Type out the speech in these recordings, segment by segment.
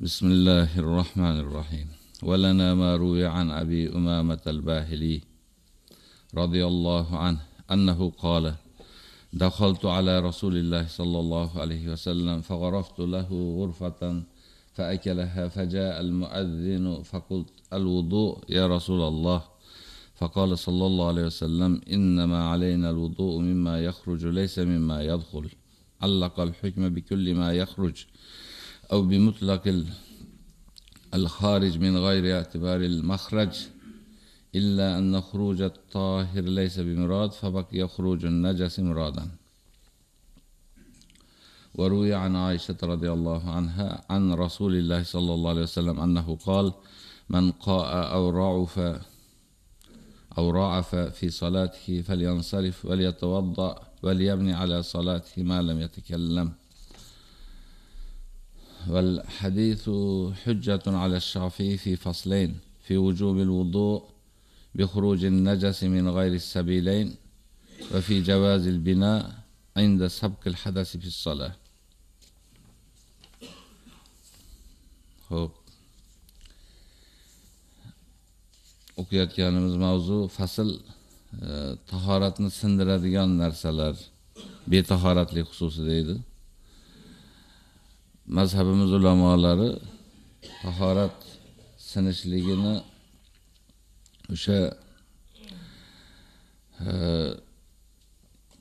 بسم الله الرحمن الرحيم ولنا ما روي عن أبي أمامة الباهلي رضي الله عنه أنه قال دخلت على رسول الله صلى الله عليه وسلم فغرفت له غرفة فأكلها فجاء المؤذن فقلت الوضوء يا رسول الله فقال صلى الله عليه وسلم إنما علينا الوضوء مما يخرج ليس مما يدخل علق الحكم بكل ما يخرج أو بمطلق الخارج من غير اعتبار المخرج إلا أن خروج الطاهر ليس بمراد فبقي خروج النجس مرادا. وروي عن عائشة رضي الله عنها عن رسول الله صلى الله عليه وسلم أنه قال من قاء أو رعف أو رعف في صلاته فلينصرف وليتوضأ وليبني على صلاته ما لم يتكلم. والحديث حجة على الشافعي في فصلين في وجوب الوضوء بخروج النجس من غير السبيلين وفي جواز البناء عند سبق الحدث في الصلاة Xo'p. o'qiyotganimiz mavzu fasl e, tahoratni sindiradigan narsalar betahoratlik xususida edi. Mazhabimiz ulamolari tahorat sinishligini o'sha e,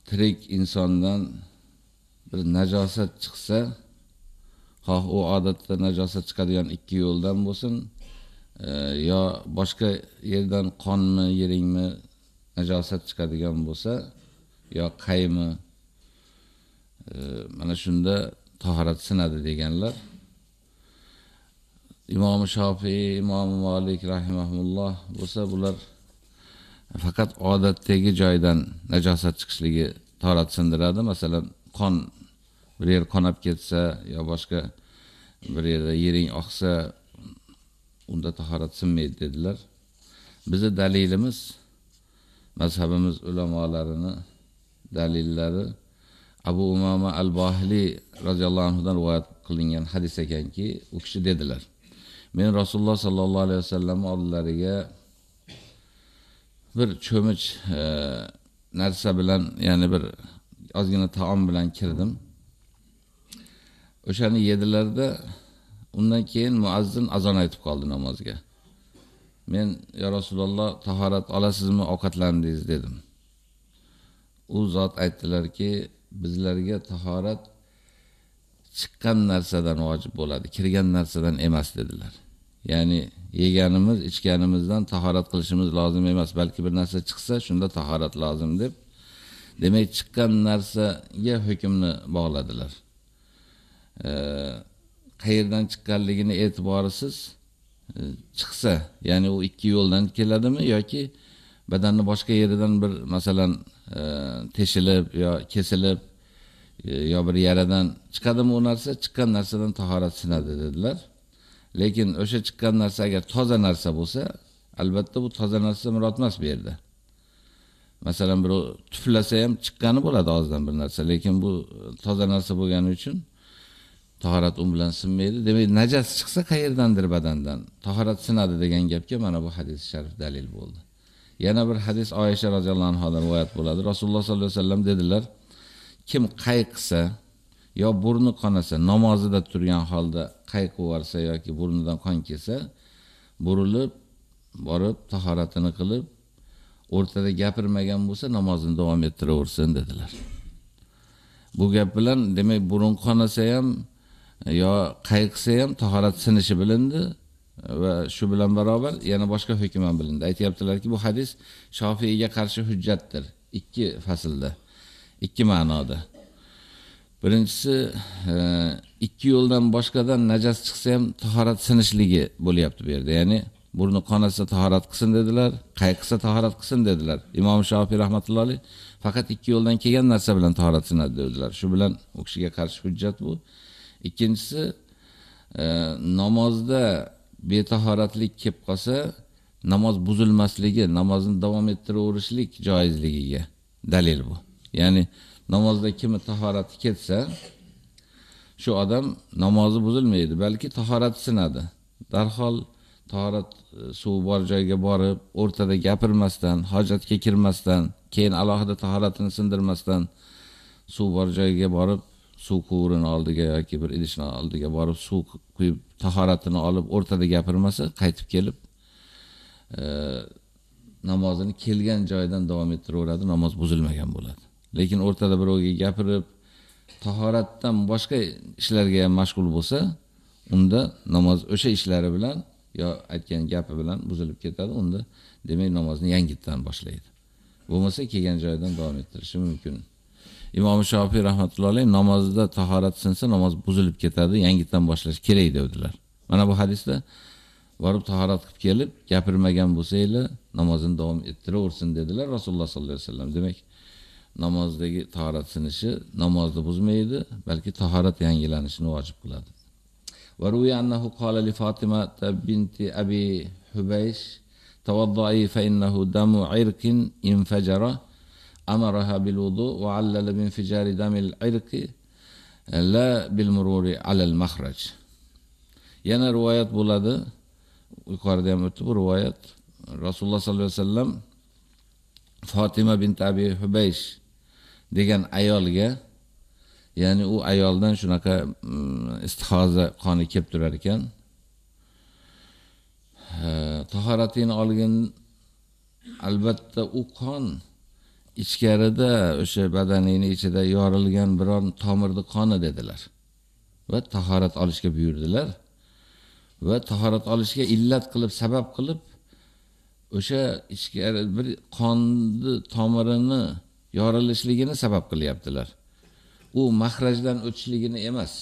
tirik insondan bir najosat chiqsa, xoh u odatda najosat chiqadigan ikki yo'ldan bo'lsin, e, yo boshqa yerdan qonmi, yeringmi najosat chiqadigan bo'lsa, yo qaymi e, mana shunda tahorat sinadi deganlar. Imom Shofiy, Imom Malik rahimahulloh bo'lsa bular faqat odatdagi joydan najosat chiqishligi tahorat sindiradi. Masalan, qon bir yer qonab ketsa yo boshqa bir yerda yering oqsa unda tahorat sinmaydi dedilar. Bizi dalilimiz mazhabimiz ulamolarini dalillari Abu Umama al-Bahli radhiyallohu anhu dan rivoyat qilingan hadis ekanki, u kishi dedilar: Men Rasululloh sallallohu alayhi vasallam oldilariga bir cho'mich e, narsa bilan, ya'ni bir ozgina taom bilan kirdim. O'shani yedilarda undan keyin muazzin azon aytib qoldi namozga. Men ya Rasululloh tahorat olasizmi ovqatlandingiz dedim. U zot aytdilarki, bizlarga tahorat chiqqan narsadan vojib bo'ladi, kirgan narsadan emas dedilar. Ya'ni yeganimiz, ichganimizdan tahorat qilishimiz lozim emas, balki bir narsa chiqsa, shunda tahorat lozim deb demak chiqqan narsaga hukmni bog'ladilar. E, qayerdan chiqqanligini e'tiborisiz e, chiqsa, ya'ni u ikki yo'ldan keladimi yoki badanni boshqa yeridan bir masalan teshilib yo kesilib e, yo bir yaradan chiqadimi u narsa, chiqqan narsadan tahorat sinadi dedilar. Lekin o'sha chiqqan narsa agar toza narsa bo'lsa, albatta bu toza narsa murod emas bu yerda. Masalan, birov tuflasa ham chiqqani bo'ladi og'zidan bir narsa, lekin bu toza narsa bo'lgani uchun tahorat u bilan sinmaydi. Demak, najas chiqsa qayerdandir badandan tahorat sinadi degan gapga mana bu hadis sharif dalil bo'ldi. Yana bir hadis Oyisha roziyallohu anhodan rivoyat bo'ladi. Rasululloh sollallohu alayhi vasallam dedilar: Kim qayqsa yo burni qonasa, namozida turgan holda qayqovarsa yoki burnidan qon kelsa, burilib borib tahoratini qilib, o'rtada gapirmagan bo'lsa, namozini davom ettiraversin dedilar. Bu gap bilan demak burun qonasa ham yo qayqsa ham tahorat sinishi bilindi va shu bilan barobar yana boshqa hukm ham bilindi. Aytayaptilarki, bu hadis Shofiyga qarshi hujjatdir. Ikki faslda, ikki ma'noda. Birinchisi, e, ikki yo'ldan boshqadan najas chiqsa ham tahorat sinishligi bo'lyapti bu yerda. Ya'ni burni qonasa tahorat qilsin dedilar, qayqisa tahorat qilsin dedilar. Imom Shofiy rahmatullohi faqat ikki yo'ldan kelgan narsa bilan tahorat sinadi dedilar. Shu bilan u kishiga qarshi hujjat bu. Ikkinchisi, e, namozda betahoratlik kelib qolsa, namoz buzilmasligi, namozni davom ettiraverishlik joizligiga dalil bu. Ya'ni namozda kimi tahorati ketsa, shu odam namozi buzilmaydi, balki tahorati sinadi. Darhol tahorat e, suv bor joyga borib, o'rtada gapirmasdan, hojatga kirmasdan, keyin alohida tahoratini sindirmasdan suv bor joyga borib, suv quvurini oldiga yoki bir idishni oldiga borib suv quyib tahoratini olib o'rtada gapirmasa, qaytib kelib e, namozini kelgan joyidan davom ettiraveradi, namoz buzilmagan bo'ladi. Lekin o'rtada birovga gapirib, tahoratdan boshqa ishlarga ham mashg'ul bo'lsa, unda namoz o'sha ishlari bilan yo aytgan gapi bilan buzilib ketadi. Unda demak namozni yangitdan boshlaydi. Bo'lmasa kelgan joyidan davom ettirishi mumkin. Imom Shofiy rahmatullohi alayhi namozda tahorat sinsa namoz buzilib ketadi, yangitdan boshlash kerak devdilar Mana bu hadisda borib tahorat qilib kelib, gapirmagan bo'lsanglar, namozini davom ettiraversin dedilar Rasululloh sollallohu alayhi vasallam. Demak, namozdagi tahorat sinishi namozni buzmaydi, balki tahorat yangilanishini vojib qiladi. وروي أنه annahu qala li Fatima binti Abi Hubaysh tawaddai fa innahu أمرها بالوضوء وعلل بانفجار دم العرق لا بالمرور على المخرج. Yana rivoyat bo'ladi. Yuqorida ham o'tdi bu rivoyat. Rasululloh sollallohu alayhi vasallam Fatima bint Abi Hubaysh degan ayolga ya'ni u ayoldan shunaqa istihoza qoni kelib turar ekan. Tahoratini olgan albatta u qon ichkarida o'sha badaningni ichida yorilgan biron tomirni qoni dedilar. Va tahorat olishga buyurdilar. Va tahorat olishga illat qilib, sabab qilib o'sha ichkari bir qonni tomirini yorilishligini sabab qilyaptilar. U mahrajdan o'tishligini emas.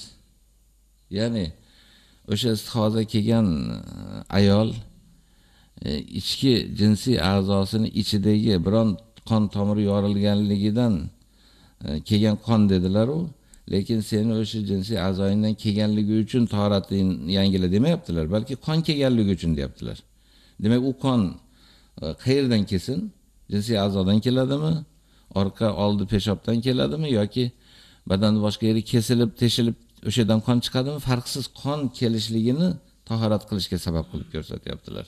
Ya'ni o'sha istihoza kelgan e, ayol e, ichki jinsiy a'zosini ichidagi biron qon tomiri yorilganligidan e, kelgan qon dedilar u. Lekin seni o'sha jinsiy a'zoyingdan kelganligi uchun tahorating yangila demayaptilar, balki qon kelganligi uchun deyaptilar. Demak, u qon e, qayerdan kelsin? Jinsiy a'zodan keladimi? orqa oldi peshobdan keladimi yoki badanni boshqa yeri kesilib, teshilib o'shadan qon chiqadimi? Farqsiz qon kelishligini tahorat qilishga sabab qilib ko'rsatyaptilar.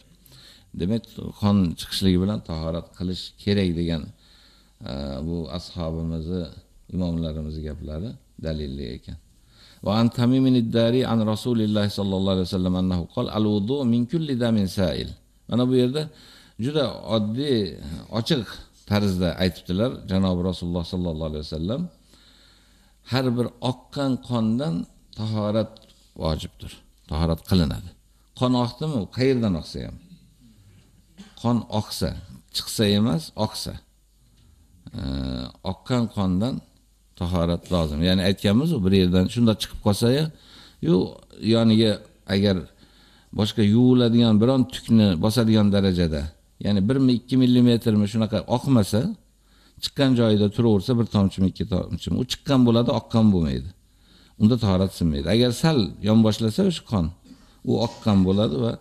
Demak, qon chiqishligi bilan tahorat qilish kerak degan e, bu ashobimizni imomlarimizni gaplari dalilli ekan. Va an Tamimin iddari an Rasulilloh sallallohu alayhi vasallam annahu qol al-wudu min kulli damin sa'il. Mana bu yerda juda oddiy, ochiq tarzda aytibdilar janobi Rasululloh sallallohu alayhi vasallam har bir oqqan qondan tahorat vojibdir. Tahorat qilinadi. Qon oqdimi, qayerdan oqsa ham. Qon oqsa, chiqsa emas, oqsa. oqqan qondan tahorat lozim. Ya'ni aytganmiz u bir yerdan shunda chiqib qolsa ya, yo yoniga agar boshqa yuviladigan biron tukni bosadigan darajada ya'ni 1 mi 2 millimetrmi shunaqa oqmasa, chiqqan joyida turaversa bir tomchimi, ikki tomchimi, u chiqqan bo'ladi, oqqan bo'lmaydi. Unda tahorat sinmaydi. Agar sal yonboshlasa o'sha qon, u oqqan bo'ladi va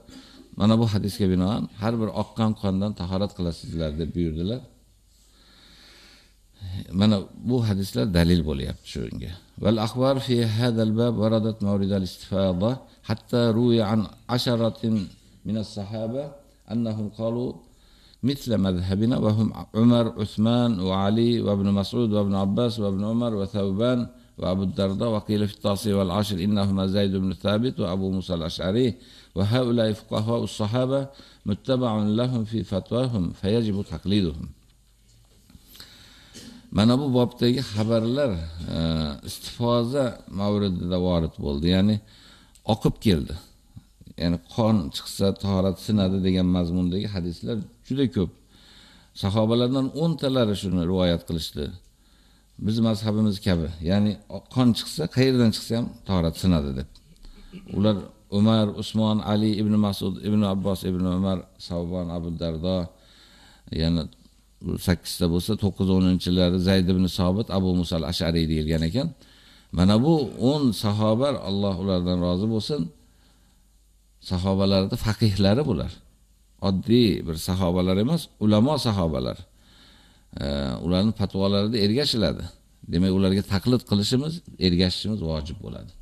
mana bu hadisga binoan har bir oqqan qondan tahorat qilasizlar deb buyurdilar. Mana bu hadislar dalil bo'lyapti shunga. Val akhbar fi hadal bab waradat mawridal istifada hatta ruya an asharatin min as-sahaba annahum qalu مثل مذهبنا وهم عمر عثمان وعلي وابن مسعود وابن عباس وابن عمر وثوبان وأبو الدرداء وقيل في التاصي والعشر إنهما زيد بن ثابت وأبو موسى الأشعري وهؤلاء فقهاء الصحابة متبع لهم في فتواهم فيجب تقليدهم mana bu bobdagi xabarlar istifoza mavridida vorid bo'ldi ya'ni oqib keldi ya'ni qon chiqsa tahorat sinadi degan mazmundagi hadislar juda ko'p. Sahobalardan 10 talari shuni rivoyat qilishdi. Biz mazhabimiz kabi, ya'ni qon chiqsa, qayerdan chiqsa ham tahorat sinadi deb. Ular Umar, Usmon, Ali ibn Mas'ud, ibn Abbos, ibn Umar, Savbon, Abu Dardo, yana 8 ta bo'lsa 9-10-lari Zayd ibn Sobit, Abu Musa al-Ash'ari deyilgan ekan. Mana bu 10 sahobar Alloh ulardan rozi bo'lsin. Sahobalarda faqihlari bular. oddiy bir sahobalar emas, ulamo sahobalar. Ularning fatvolarida ergashiladi. Demak, ularga taqlid qilishimiz, ergashishimiz vojib bo'ladi.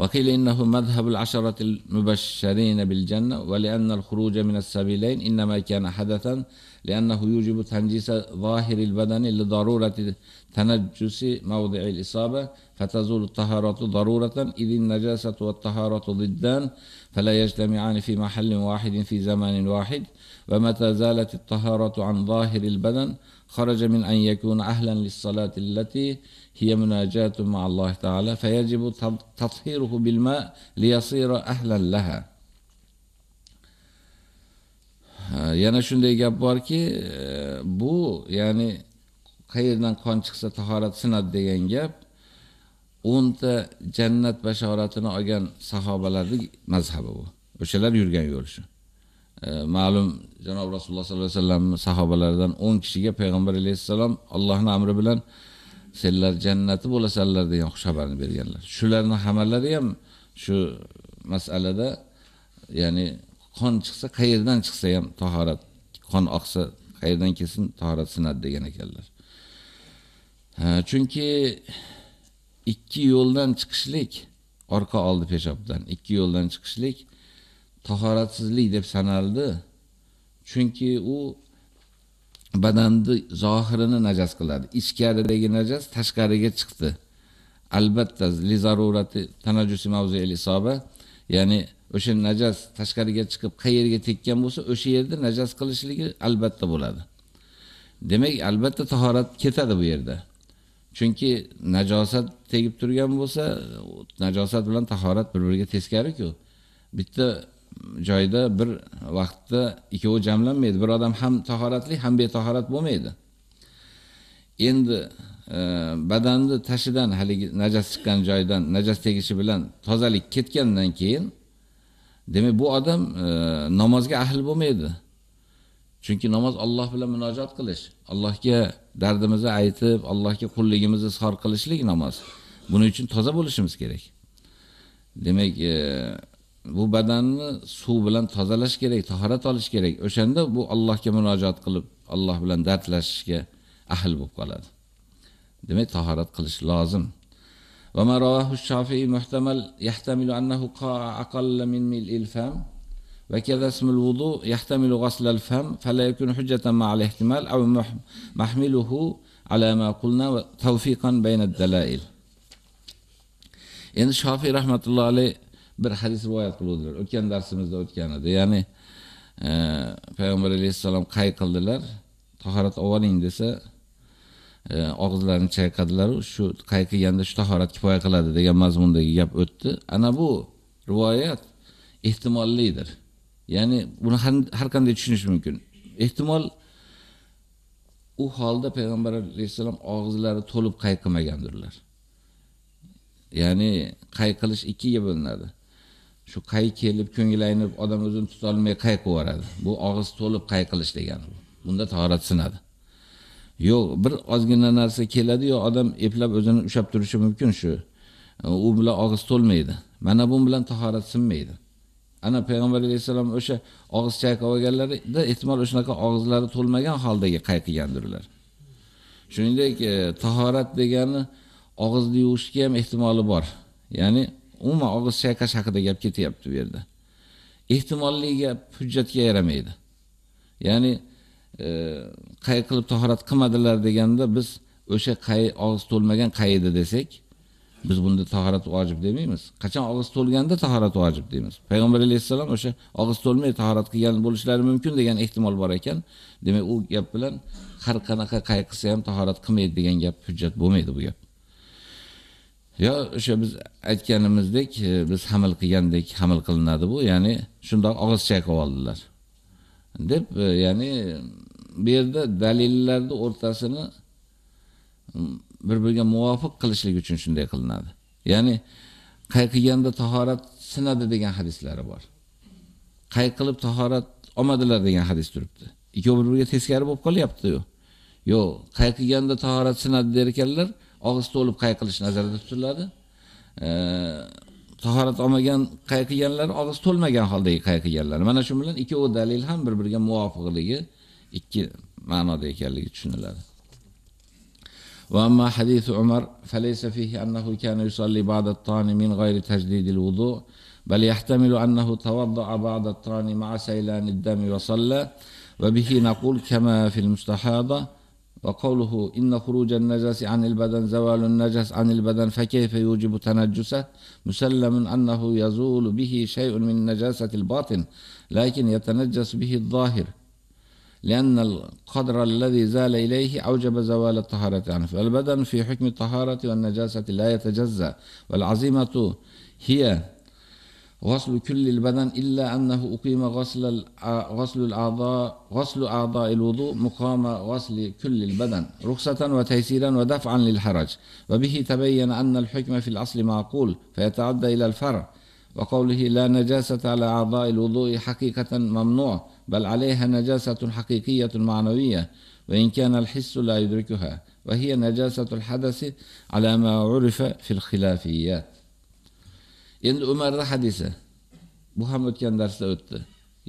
وقيل إنه مذهب العشرة المبشرين بالجنة ولأن الخروج من السبيلين إنما كان حدثا لأنه يوجب تنجيس ظاهر البدن لضرورة تنجس موضع الإصابة فتزول الطهارة ضرورة إذ النجاسة والطهارة ضدان فلا يجتمعان في محل واحد في زمان واحد. ومتى زالت الطهارة عن ظاهر البدن خرج من أن يكون أهلا للصلاة التي هي مناجاة مع الله تعالى فيجب تطهيره بالماء ليصير أهلا لها yana shunday gap borki bu ya'ni qayerdan qon chiqsa tahorat sinadi degan gap 10 ta jannat bashoratini olgan sahobalarning mazhabi bu. O'shalar yurgan yo'l shu. ma'lum janob rasululloh sollallohu alayhi vasallam sahobalaridan 10 kishiga payg'ambar alayhissalom Allohning amri bilan senlar jannati bo'lasanlar degan xush xabarni berganlar. Shularni hammalari ham shu masalada ya'ni qon chiqsa qayerdan chiqsa ham tahorat, qon oqsa qayerdan kelsin tahorat sinadi degan ekanlar. Chunki ikki yo'ldan chiqishlik orqa oldi peshobdan ikki yo'ldan chiqishlik tahoratsizlik deb sanaldi. Chunki u badanni zohirini najas qiladi. Ichkaridagi najas tashqariga chiqdi. Albatta li zarurati tanajjusi mavzi'il isoba, ya'ni o'sha najas tashqariga chiqib qayerga tekkan bo'lsa, o'sha yerda najas qilishligi albatta bo'ladi. Demak, albatta tahorat ketadi bu yerda. Chunki najosat tegib turgan bo'lsa, najosat bilan tahorat bir-biriga teskari-ku. Bitta joyda bir vaqtda ikkovi jamlanmaydi. Bir odam ham tahoratli, ham betahorat bo'lmaydi. Endi e, badanni tashidan haligi najas chiqqan joydan najas tegishi bilan tozalik ketgandan keyin demak bu odam e, namozga ahli bo'lmaydi. Chunki namoz Alloh bilan munojat qilish, Allohga dardimizni aytib, Allohga qulligimizni izhor qilishlik namoz. Buning uchun toza bo'lishimiz kerak. Demak, e, bu badanni suv bilan tozalash kerak, tahorat olish kerak. O'shanda bu Allohga murojaat qilib, Alloh bilan dardlashishga ahl bo'lib qoladi. Demak, tahorat qilish lozim. Va ma rawahu Shafi'i muhtamal yahtamilu annahu qa'a aqalla min mil'il fam va kaza ismul wudu yahtamilu ghasl al-fam fala yakunu hujjatan ma'a al-ihtimal aw mahmiluhu ala ma qulna tawfiqan bayna ad-dalail. Endi Shofiy rahmatullohi bir hadis rivoyat qiluvdilar. O'tgan darsimizda o'tgan edi. Ya'ni e, payg'ambar alayhisalom qay qildilar? Tahorat oling desa, e, og'izlarini chayqadilar, shu qay qilganda shu tahorat kifoya qiladi degan mazmundagi gap o'tdi. Ana bu rivoyat ehtimollidir. Ya'ni buni har qanday tushunish mumkin. Ehtimol u holda payg'ambar alayhisalom og'izlari to'lib qay qilmagandirlar. Ya'ni qay qilish ikkiga bo'linadi. Shu qay kelib ko'ngillanib odam o'zini tutolmay olmay qay qilaveradi. Bu og'iz to'lib qay qilish degani bu. Bunda tahorat sinadi. Yo'q, bir ozgina narsa keladi yo odam eplab o'zini ushab turishi mumkin shu. U bilan og'iz to'lmaydi. Mana bu bilan tahorat sinmaydi. Ana payg'ambar alayhissalom o'sha og'iz chayqab olganlarida ehtimol o'shanaqa og'izlari to'lmagan holdagi qay qilgandirlar. Shuningdek, e, tahorat degani og'izni yuvishga ham ehtimoli bor. Ya'ni umuman og'iz chayqash haqida gap ketyapti bu yerda. Ehtimolli gap hujjatga yaramaydi. Ya'ni e, qay qilib tahorat qilmadilar deganda biz o'sha qay og'iz to'lmagan qaydi desak, biz bunda tahorat vojib demaymiz. Qachon og'iz to'lganda tahorat vojib deymiz. Payg'ambar alayhissalom o'sha og'iz to'lmay tahorat qilgan bo'lishlari mumkin degan ehtimol bor ekan. Demak, u gap bilan har qanaqa qay qilsa ham tahorat qilmaydi degan gap hujjat bo'lmaydi bu gap. Yo o'sha biz aytganimizdek e, biz hamil qilgandek hamil qilinadi bu. Ya'ni shundoq og'iz chayqab oldilar. Deb e, ya'ni bu yerda dalillarni o'rtasini bir biriga muvofiq qilishlik uchun shunday qilinadi. Ya'ni qayqiganda tahorat sinadi degan hadislari bor. Qayqilib tahorat olmadilar degan hadis turibdi. Ikkovi bir biriga teskari bo'lib qolyapti-yu. yo'q qayqiganda tahorat sinadi der ekanlar og'iz to'lib qay qilish nazarda tutiladi. E, tahorat olmagan qay qilganlar og'iz to'lmagan holdagi qay qilganlar. Mana shu bilan ikkovi dalil ham bir-biriga muvofiqligi ikki ma'noda ekanligi tushuniladi. وأما حديث عمر فليس فيه أنه كان يصلي بعد الطعن من غير تجديد الوضوء بل يحتمل أنه توضأ بعد الطعن مع سيلان الدم وصلى وبه نقول كما في المستحاضة وقوله إن خروج النجس عن البدن زوال النجس عن البدن فكيف يوجب تنجسه؟ مسلم أنه يزول به شيء من نجاسة الباطن لكن يتنجس به الظاهر لأن القدر الذي زال إليه أوجب زوال الطهارة عنه. فالبدن في حكم الطهارة والنجاسة لا يتجزأ والعزيمة هي غسل كل البدن إلا أنه أقيم غسل غسل الأعضاء غسل أعضاء الوضوء مقام غسل كل البدن رخصة وتيسيرا ودفعا للحرج. وبه تبين أن الحكم في الأصل معقول فيتعدى إلى الفرع. وقوله لا نجاسة على أعضاء الوضوء حقيقة ممنوع بل عليها نجاسة حقيقية معنوية وإن كان الحس لا يدركها. وهي نجاسة الحدث على ما عرف في الخلافيات. Endi Umarning hadisi. Bu ham o'tgan darsda o'tdi.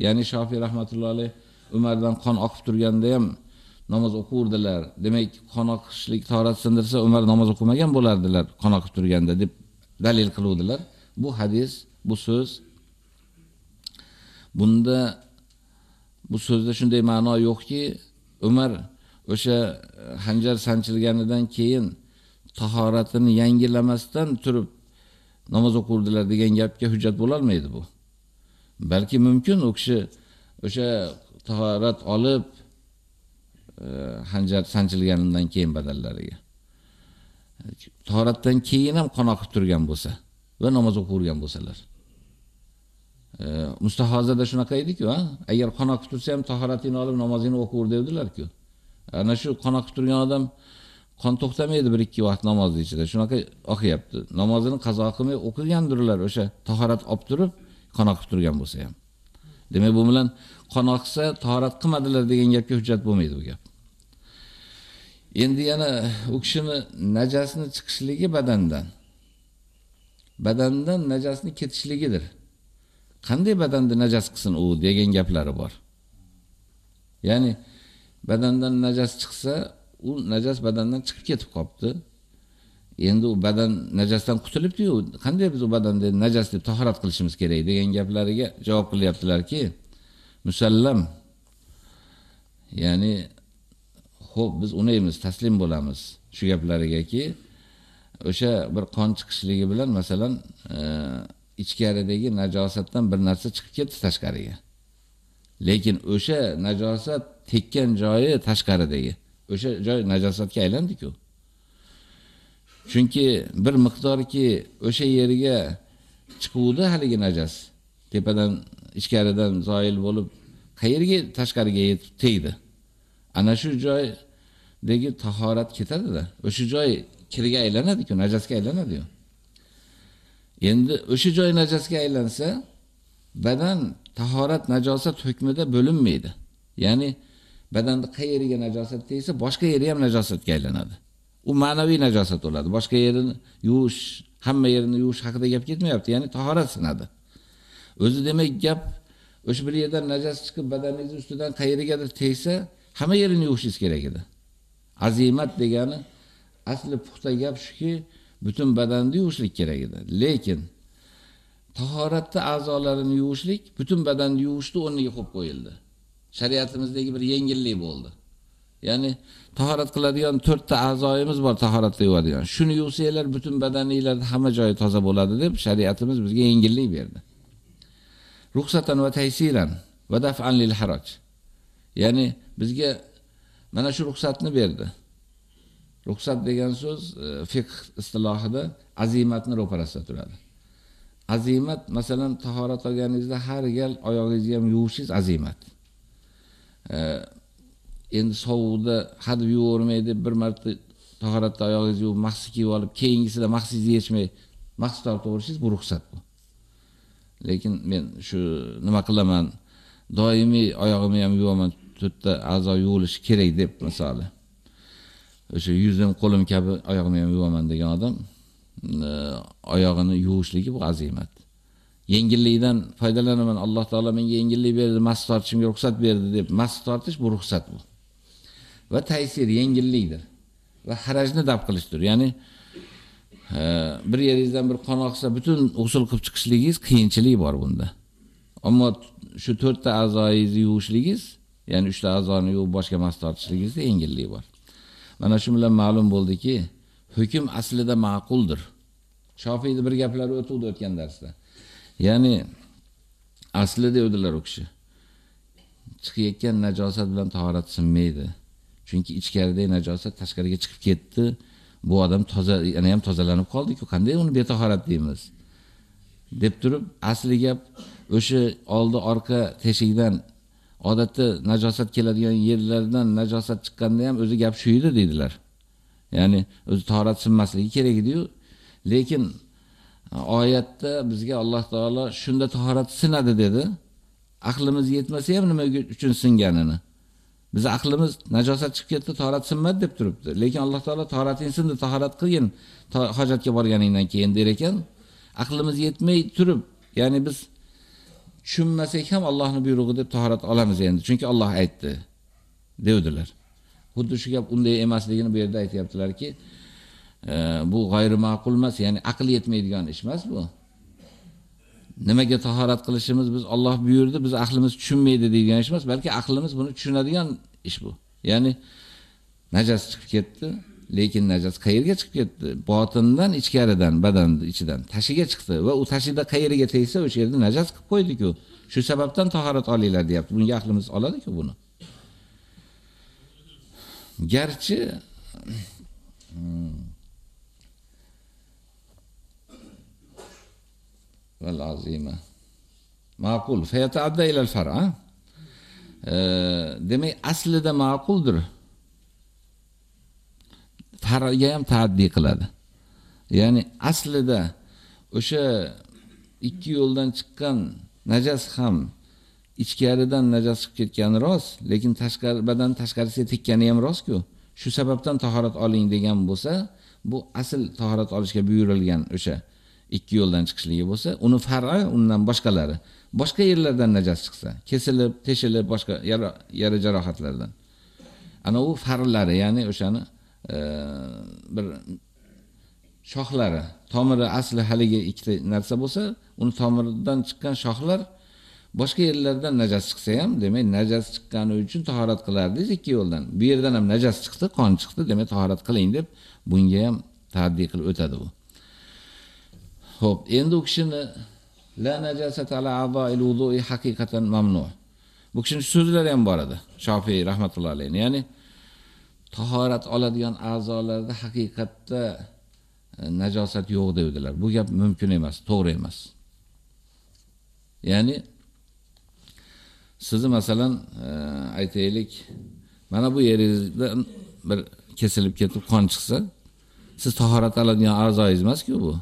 Ya'ni shofiy rahmatullohi alayh umardan qon oqib turganda ham namoz o'qirdilar demak qon oqishlik tahorat sindirsa umar namoz o'qimagan bo'lardilar qon oqib turganda deb dalil qiluvdilar. Bu hadis bu so'z bunda bu so'zda shunday ma'no yo'qki umar o'sha e, hanjar sanchilganidan keyin tahoratini yangilamasdan turib namoz o'qirdilar degan gapga hujjat bo'lolmaydi bu. Balki mumkin u kishi o'sha tahorat olib e, hanjar sanchilganidan keyin badallariga. Tahoratdan keyin ham qon oqib turgan bo'lsa va namoz o'qirgan bo'lsalar. E, mustahozada shunaqa edi-ku, ha? Agar qon oqib tursa ham tahoratini olib namozini o'qir devdilar-ku. Ana shu qon oqib turgan odam qon to'xtamaydi bir ikki vaqt namozni ichida. Shunaqa oqyapti. Namozini qazo qilmay o'qigandirlar o'sha tahorat olib turib, qon oqib turgan bo'lsa ham. Demak, bu bilan qon oqsa tahorat qilmadilar degan gapga hujjat bo'lmaydi bu gap. Endi yana u kishini najasni chiqishligi badandan. Badandan najasni ketishligidir. Qanday badanni najas qilsin u degan gaplari bor. Ya'ni badandan najas chiqsa, u najas badandan chiqib ketib qopti. Endi u badan najasdan qutulibdi-yu, qanday biz u badanni najas deb tahorat qilishimiz kerak degan gaplariga javob qilyaptilarki, musallam ya'ni xo'p biz unaymiz, taslim bo'lamiz shu gaplarigaki, o'sha bir qon chiqishligi bilan masalan, e, ichkaridagi najosatdan bir narsa chiqib ketdi tashqariga. Lekin o'sha najosat tekkan joyi tashqaridagi o'sha joy najosatga aylandi-ku. Chunki bir miqdorki o'sha yerga chiquvdi haligi najas. Tepadan ichkaridan zoil bo'lib, qayerga tashqariga yetib tegdi. Ana shu joydagi tahorat ketadi-da. O'sha joy kirga aylanadi-ku, najosga aylanadi-ku. Endi o'sha joy najosga aylansa, badan tahorat najosat hukmida bo'linmaydi. Ya'ni badanda qayeriga najosat tegsa, boshqa yeri ham najosatga aylanadi. U ma'naviy najosat bo'ladi. Boshqa yerini yuvish, hamma yerini yuvish haqida gap ketmayapti, ya'ni tahorat sinadi. O'zi demak gap o'sha bir yerdan najas chiqib badaningiz ustidan qayerigadir tegsa, hamma yerini yuvishingiz kerak edi. Azimat degani asli puxta gap shuki, butun badanni yuvishlik kerak edi. Lekin tahoratda a'zolarini yuvishlik butun badanni yuvishni o'rniga qo'yib qo'yildi. Shariatimizdagi bir yengillik bo'ldi. Ya'ni tahorat qiladigan 4 ta a'zoyimiz bor tahoratda yuvadigan. Shuni yuvsanglar butun badaningizlarda hamma joyi toza bo'ladi deb shariatimiz bizga yengillik berdi. Ruxsatan va taysiran va daf'an lil haraj. Ya'ni bizga mana shu ruxsatni berdi. Ruxsat degan so'z e, fiqh istilohida azimatni ro'parasida turadi. Azimat masalan tahorat olganingizda har gal oyog'ingizni ham yuvishingiz azimat. Endi sovuqda hadib yuvormaydi bir marta tahoratda oyog'ingizni yuvib maxsi kiyib olib keyingisida maxsingizni yechmay maxsi tortib o'rishingiz bu ruxsat bu. Lekin men shu nima qilaman doimiy oyog'imni ham yuvaman to'rtta a'zo yuvilishi kerak deb misoli. O'sha yuzim qo'lim kabi oyog'imni ham yuvaman degan odam e, oyog'ini yuvishligi bu azimat. Yengillikdan foydalanaman. Alloh taolo menga yengillik berdi, mast tortishimga ruxsat berdi deb mast tortish bu ruxsat bu. Va taysir yengillikdir. va harajni daf qilishdir. Ya'ni e, bir yeringizdan bir qon oqsa, butun g'usul qilib chiqishligingiz qiyinchilik bor bunda. Ammo shu to'rtta a'zoingizni yuvishligingiz, ya'ni uchta a'zoni yuvib boshqa mast tortishligingizda yengillik bor. Mana shu bilan ma'lum bo'ldiki, hukm aslida ma'quldir. Shofiyning bir gaplari o'tdi o'tgan darsda. Ya'ni aslida dedilar u kishi. Chiqayotgan najosat bilan tahorat sinmaydi. Chunki ichkaridagi najosat tashqariga chiqib ketdi. Bu odam toza, yana ham tozalanib qoldi-ku, qanday uni betahorat deymiz? deb turib, asli gap o'sha oldi orqa teshikdan odatda najosat keladigan yerlardan najosat chiqqanda ham o'zi gap shu edi dedilar. Ya'ni o'zi tahorat sinmasligi kerak edi-yu, lekin oyatda bizga Alloh taolo shunda tahorat sinadi dedi. Aqlimiz yetmasa ham nima uchun singanini. Biz aqlimiz najosat chiqib ketdi, tahorat sinmadi deb turibdi. Lekin Alloh taolo tahorating sindi, tahorat qilgin, hojatga borganingdan keyin der ekan. Aqlimiz yetmay turib, ya'ni biz tushunmasak ham Allohning buyrug'i deb tahorat olamiz endi. Chunki Alloh aytdi. devdilar. Xuddi shu gap unday emasligini bu yerda aytayaptilarki, bu g'ayri ma'qul emas, ya'ni aql yetmaydigan ish emas bu. Nimaga tahorat qilishimiz biz Alloh buyurdi, biz aqlimiz tushunmaydi degan ish emas, balki aqlimiz buni tushunadigan ish bu. Ya'ni najas chiqib ketdi, lekin najas qayerga chiqib ketdi? Botindan ichkaridan, badanning ichidan tashiga chiqdi va u tashida qayerga tegsa, o'sha yerda najas qilib qo'ydi-ku. Shu sababdan tahorat olinglar deyapti. Bunga aqlimiz oladi-ku buni. Garchi والعظيمة معقول فيتعدى إلى الفرع demak aslida ma'quldir farga ham taaddi qiladi ya'ni aslida o'sha ikki yo'ldan chiqqan najas ham ichkaridan najas chiqib ketgani rost lekin tashqari badan tashqarisiga tekkani ham rostku shu sababdan tahorat oling degan bo'lsa bu asl tahorat olishga buyurilgan o'sha ikki yo'ldan chiqishligi bo'lsa, uni far'i undan boshqalari. Boshqa yerlardan najas chiqsa, kesilib, teshilib, boshqa yara jarohatlardan. Ana u far'lari, ya'ni o'shani e, bir shoxlari, tomiri asli haligi ikkita narsa bo'lsa, uni tomiridan chiqqan shoxlar boshqa yerlardan najas chiqsa ham, demak, najas chiqqani uchun tahorat qilardingiz ikki yo'ldan. Bu yerdan ham najas chiqdi, qon chiqdi, demak, tahorat qiling deb bunga ham tadbiq qilib o'tadi bu. Xo'p, endi u kishini la najasat ala a'zoil wudu'i haqiqatan mamnu. Bu kishining so'zlari ham bor edi. Shofiy rahmatullohi alayhi. Ya'ni tahorat oladigan a'zolarda haqiqatda e, najosat yo'q dedilar. Bu gap mumkin emas, to'g'ri emas. Ya'ni sizni masalan e, aytaylik, mana bu yeringizdan bir kesilib ketib qon chiqsa, siz tahorat oladigan a'zoingiz emas-ku bu.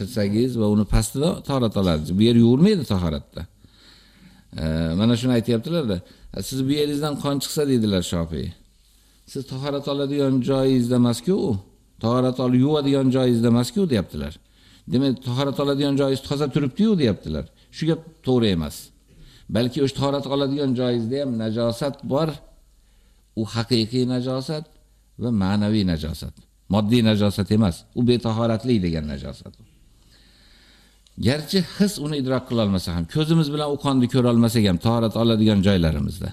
Tirsagingiz va uni pastida tahorat olasiz. Bu yer yuvilmaydi tahoratda. Mana shuni aytayaptilar-da. Siz bu yeringizdan qon chiqsa deydilar Shofiy. Siz tahorat oladigan joyingizda emas-ku u. Tahorat olib yuvadigan joyingizda emas-ku deyaptilar. Demak, tahorat oladigan joyingiz toza turibdi-yu deyaptilar. Shu gap to'g'ri emas. Balki o'sha tahorat oladigan joyingizda ham najosat bor. U haqiqiy najosat va ma'naviy najosat. Moddiy najosat emas. U betahoratlik degan najosat. Garchi his uni idrok qila olmasa ham, ko'zimiz bilan u qonni ko'ra olmasak ham tahorat oladigan joylarimizda.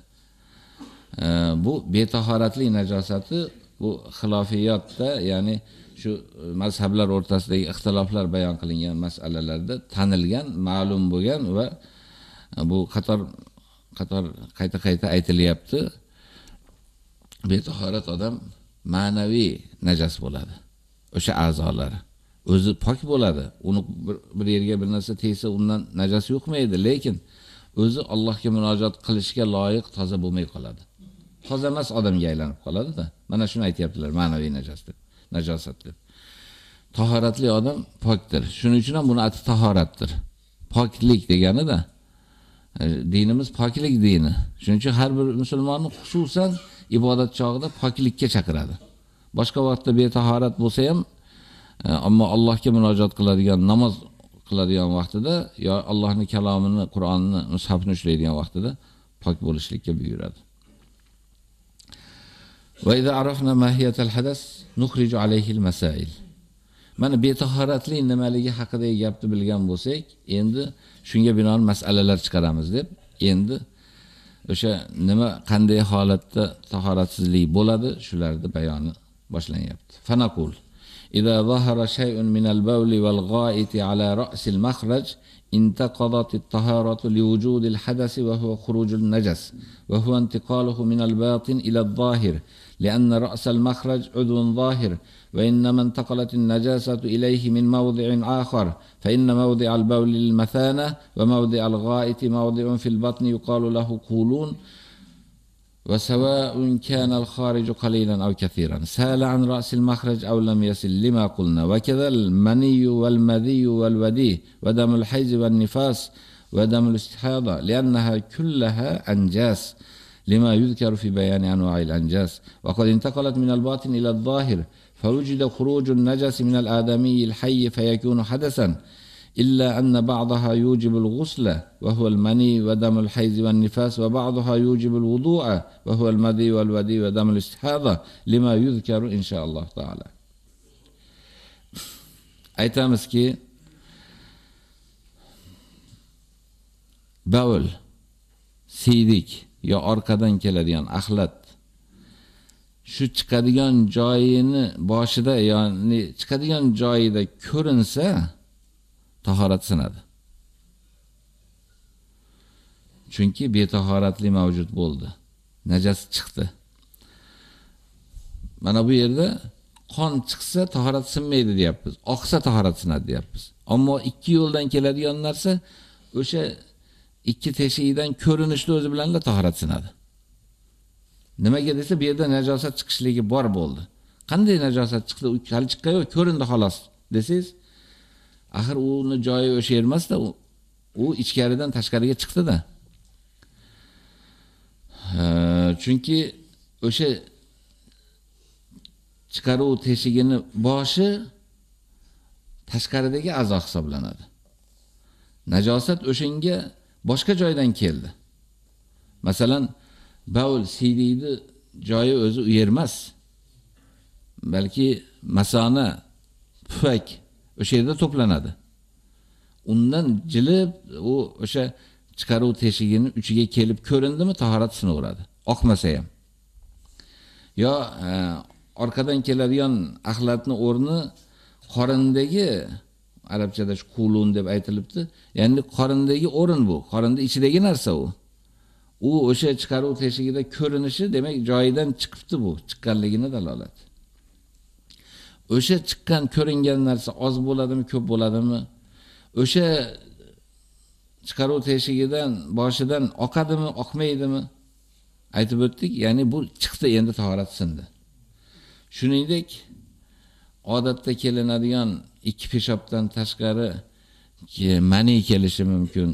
E, bu betahoratlik najosati bu xilofiyatda, ya'ni shu e, mazhablar o'rtasidagi ixtiloflar bayon qilingan masalalarda tanilgan, ma'lum bo'lgan va e, bu qator qator qayta-qayta aytilyapti. Betahorat odam ma'naviy najas bo'ladi. O'sha a'zolari. O'zi pok bo'ladi. Uni bir yerga bir narsa tegsa undan najas yo'qmaydi, lekin o'zi Allohga murojaat qilishga loyiq toza bo'lmay qoladi. Toza emas odamga aylanib qoladi-da. Mana shuni aytyaptilar, ma'naviy najas deb, najosat deb. Tahoratli odam pokdir. Shuning uchun ham buni ati tahoratdir. Poklik deganida e, dinimiz poklik dini. Shuning uchun har bir musulmonni xususan ibodat chog'ida poklikka chaqiradi. Boshqa vaqtda betahorat bo'lsa ham E, ammo Allohga murojaat qiladigan namoz qiladigan vaqtida yo Allohning kalomini, Qur'onni, mushafni ushlaydigan vaqtida pok bo'lishlikka buyuradi. Va idza arafna mahiyatal hadas nukhriju alayhil masail. Mana betahoratlik nimaligi haqida e gapni bilgan bo'lsak, endi shunga binoan masalalar chiqaramiz deb, endi o'sha nima qanday holatda tahoratsizlik bo'ladi, shularni bayoni boshlanyapti. Fanaqul إذا ظهر شيء من البول والغائط على رأس المخرج انتقضت الطهارة لوجود الحدث وهو خروج النجس وهو انتقاله من الباطن إلى الظاهر لأن رأس المخرج عضو ظاهر وإنما انتقلت النجاسة إليه من موضع آخر فإن موضع البول المثانة وموضع الغائط موضع في البطن يقال له قولون وسواء كان الخارج قليلا أو كثيرا سأل عن رأس المخرج أو لم يسل لما قلنا؟ وكذا المني والمذي والودي ودم الحيز والنفاس ودم الاستحاضة لأنها كلها أنجاس لما يذكر في بيان أنواع الأنجاس. وقد انتقلت من الباطن إلى الظاهر فوجد خروج النجس من الآدمي الحي فيكون حدثا. إلا أن بعضها يوجب الغسل وهو المني ودم الحيز والنفاس وبعضها يوجب الوضوء وهو المذي والودي ودم الاستحاضة لما يذكر إن شاء الله تعالى aytamizki bavul siydik yo orqadan keladigan axlat shu chiqadigan joyini boshida ya'ni chiqadigan joyida ko'rinsa tahorat sinadi. Chunki betahoratli mavjud bo'ldi. Najas chiqdi. Mana bu yerda qon chiqsa tahorat sinmaydi deyapmiz. Oqsa tahorat sinadi deyapmiz. Ammo ikki yo'ldan keladigan narsa o'sha ikki teshikdan ko'rinishli o'zi bilan tahorat sinadi. Nimaga desa, bu yerda najosat chiqishligi bor bo'ldi. Qanday najosat chiqdi? U hali chiqqan yo'q, ko'rindi xolos desangiz, axir uni joyi o'sha yer emasda, u ichkaridan tashqariga chiqdi-da. Chunki o'sha chiqaruv teshigini boshi tashqaridagi a'zo hisoblanadi. Najosat o'shanga boshqa joydan keldi. Masalan, baul siydiyni joyi o'zi u yer emas. Balki masona, pufak o'sha yerda to'planadi. Undan jilib u o'sha chiqaruv teshigini uchiga kelib ko'rindimi, tahorat sinaveradi. Oqmasa ham. Yo e, orqadan keladigan axlatni o'rni qorindagi arabchada shu qulun deb aytilibdi. Ya'ni qorindagi o'rin bu, qorinda ichidagi narsa u. U o'sha chiqaruv teshigida ko'rinishi, demak, joyidan chiqibdi bu, chiqqanligini dalolat. O'sha chiqqan ko'ringan narsa oz bo'ladimi, ko'p bo'ladimi? O'sha chiqaruv teshigidan, boshidan oqadimi, oqmaydimi? Aytib o'tdik, ya'ni bu chiqdi, endi tahorat sindi. Shuningdek, odatda kelinadigan ikki peshobdan tashqari mani kelishi mumkin.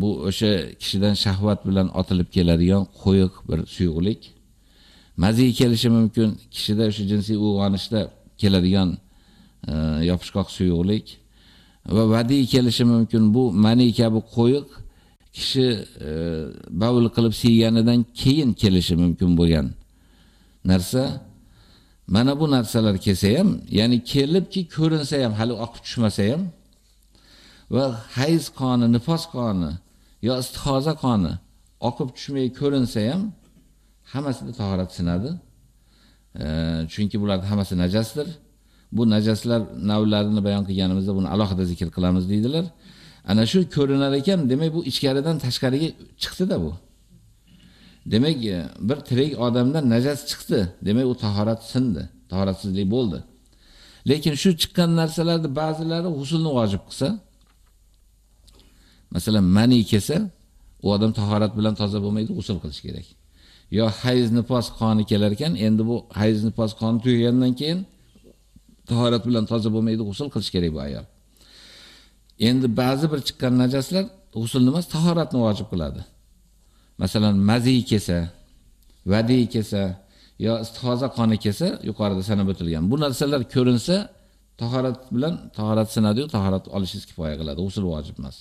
Bu o'sha kishidan shahvat bilan otilib keladigan qo'yiq bir suyuqlik. Mazi kelishi mumkin, kishida o'sha jinsiy uyg'onishda keladigan e, yopishqoq suyuqlik va vadi kelishi mumkin. Bu mani kabi qo'yiq kishi e, bavul qilib siyganidan keyin kelishi mumkin bo'lgan narsa mana bu narsalar kelsa ham, ya'ni kelibki ko'rinsa ham, hali oqib tushmasa ham va hayz qoni, nifos qoni yo istihoza qoni oqib tushmay ko'rinsa ham hammasida tahorat sinadi. Chunki bularning hammasi najasdir. Bu najaslar navlarini bayon qilganimizda buni alohida zikr qilamiz deydilar. Ana shu ko'rinar ekan, demak bu ichkaridan tashqariga chiqdi-da bu. Demak, e, bir tirik odamdan najas chiqdi. Demak, u tahorat sindi, tahoratsizlik bo'ldi. Lekin shu chiqqan narsalarni ba'zilari g'usulni vojib qilsa, masalan, mani kelsa, u odam tahorat bilan toza bo'lmaydi, g'usul qilish kerak. Yo hayz nifos qoni kelar ekan, endi bu hayz nifos qoni tugagandan keyin tahorat bilan toza bo'lmaydi, g'usul qilish kerak bu ayol. Endi ba'zi bir chiqqan najaslar g'usulni emas, tahoratni vojib qiladi. Masalan, mazi kelsa, vadi kelsa, yo istihoza qoni kelsa, yuqorida sanab o'tilgan. Bu narsalar ko'rinsa, tahorat bilan tahorat sinadiyu tahorat olishingiz kifoya qiladi, g'usul vojib emas.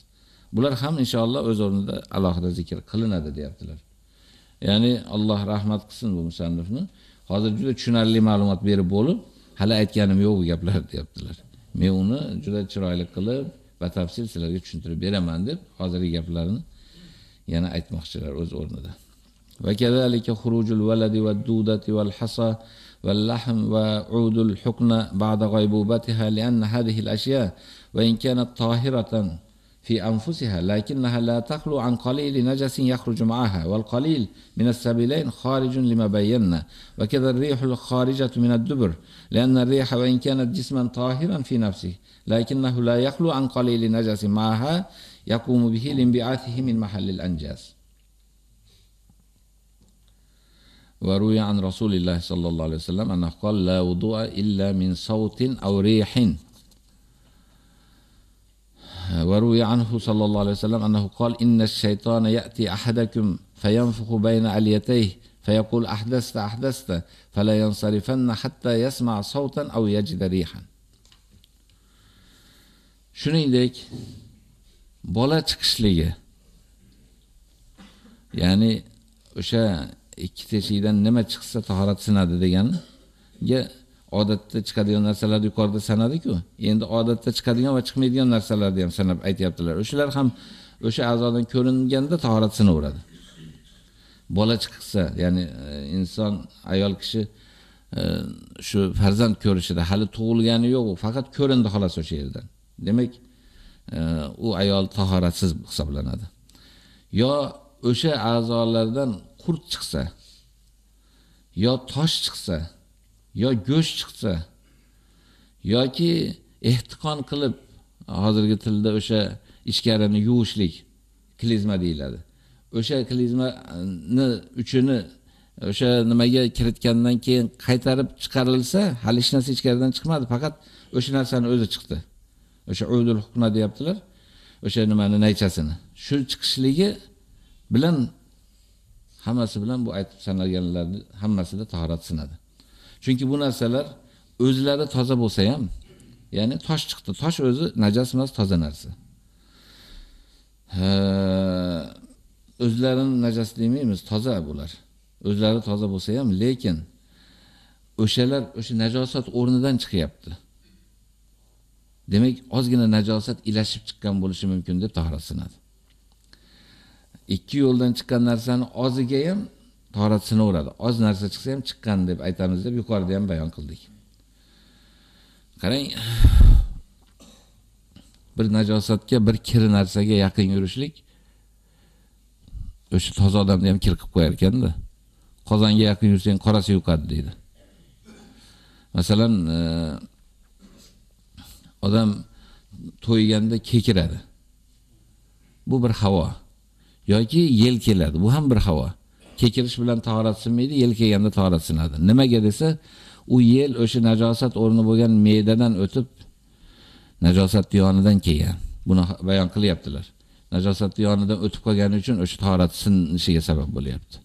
Bular ham inshaalloh o'z o'rnida alohida zikr qilinadi, deyaptilar. Ya'ni Alloh rahmat qilsin bu musannifni. hozir juda tushunarli ma'lumot berib bo'lib, hali aytganim yo'q bu gaplar deyaptilar. Men uni juda chiroyli qilib, batafsil sizlarga tushuntirib beraman deb hozirgi gaplarni yana aytmoqchilar o'z o'rnida. Va kadalika khurujul waladi va dudati val hasa واللحم وعود الحقن بعد غيبوبتها لأن هذه الأشياء وإن كانت طاهرة في أنفسها لكنها لا تخلو عن قليل نجس يخرج معها والقليل من السبيلين خارج لما بينا. وكذا الريح الخارجة من الدبر لأن الريح وإن كانت جسما طاهرا في نفسه لكنه لا يخلو عن قليل نجس معها يقوم به لانبعاثه من محل الأنجاس. وروي عن رسول الله صلى الله عليه وسلم أنه قال لا وضوء إلا من صوت أو ريح. وروي عنه صلى الله عليه وسلم أنه قال إن الشيطان يأتي أحدكم فينفخ بين أليتيه فيقول أحدثت أحدثت فلا ينصرفن حتى يسمع صوتا أو يجد ريحا shuningdek bola chiqishligi ya'ni o'sha ikki teshikdan nima chiqsa tahorat sinadi deganga odatda chiqadigan narsalarni yuqorida sanadi-ku. Endi odatda chiqadigan va chiqmaydigan narsalarni ham sanab aytyaptilar O'shalar ham o'sha a'zodan ko'ringanda tahorat sinaveradi. Bola chiqsa, ya'ni e, inson, ayol kishi e, shu farzand ko'rishida hali tug'ilgani yo'q, faqat ko'rindi xolos o'sha yerdan. Demak, e, u ayol tahoratsiz hisoblanadi. Yo o'sha a'zolardan qurt chiqsa, yo tosh chiqsa, yo go'sht chiqsa yoki ehtiqon qilib hozirgi tilda o'sha ichkarini yuvishlik klizma deyiladi. O'sha klizmani uchini o'sha nimaga kiritgandan keyin qaytarib chiqarilsa, hali hech narsa ichkaridan chiqmadi, faqat o'sha narsani o'zi chiqdi. O'sha udul hukma deyaptilar. O'sha nimani naychasini. Shu chiqishligi bilan hammasi bilan bu aytib sanalganlarni hammasida tahorat sinadi. Chunki bu narsalar o'zlari toza bo'lsa ham, ya'ni tosh chiqdi. Tosh o'zi najas emas, toza narsa. O'zlarini najas demaymiz, toza bular. O'zlari toza bo'lsa ham, lekin o'shalar o'sha najosat o'rnidan chiqyapti. Demak, ozgina najosat ilashib chiqqan bo'lishi mumkin deb tahorat sinadi. Ikki yo'ldan chiqqan narsani oziga ham tahorat sinaveradi. Oz narsa chiqsa ham chiqqan deb aytamiz deb yuqorida ham bayon qildik. Qarang, bir najosatga, bir kir narsaga yaqin yurishlik o'sha toza odamni ham kir qilib qo'yar ekanda. Qozonga yaqin yursang qorasi yuqadi deydi. Masalan, e, odam to'yganda kekiradi. Bu bir havo. yoki yel keladi. Bu ham bir havo. Kekirish bilan tahorat sinmaydi, yel kelganda tahorat sinadi. Nimaga desa, u yel o'sha najosat o'rni bo'lgan me'dadan o'tib najosat yonidan kelgan. Buni bayon qilyaptilar. Najosat yonidan o'tib qolgani uchun o'sha tahorat sinishiga sabab bo'lyapti.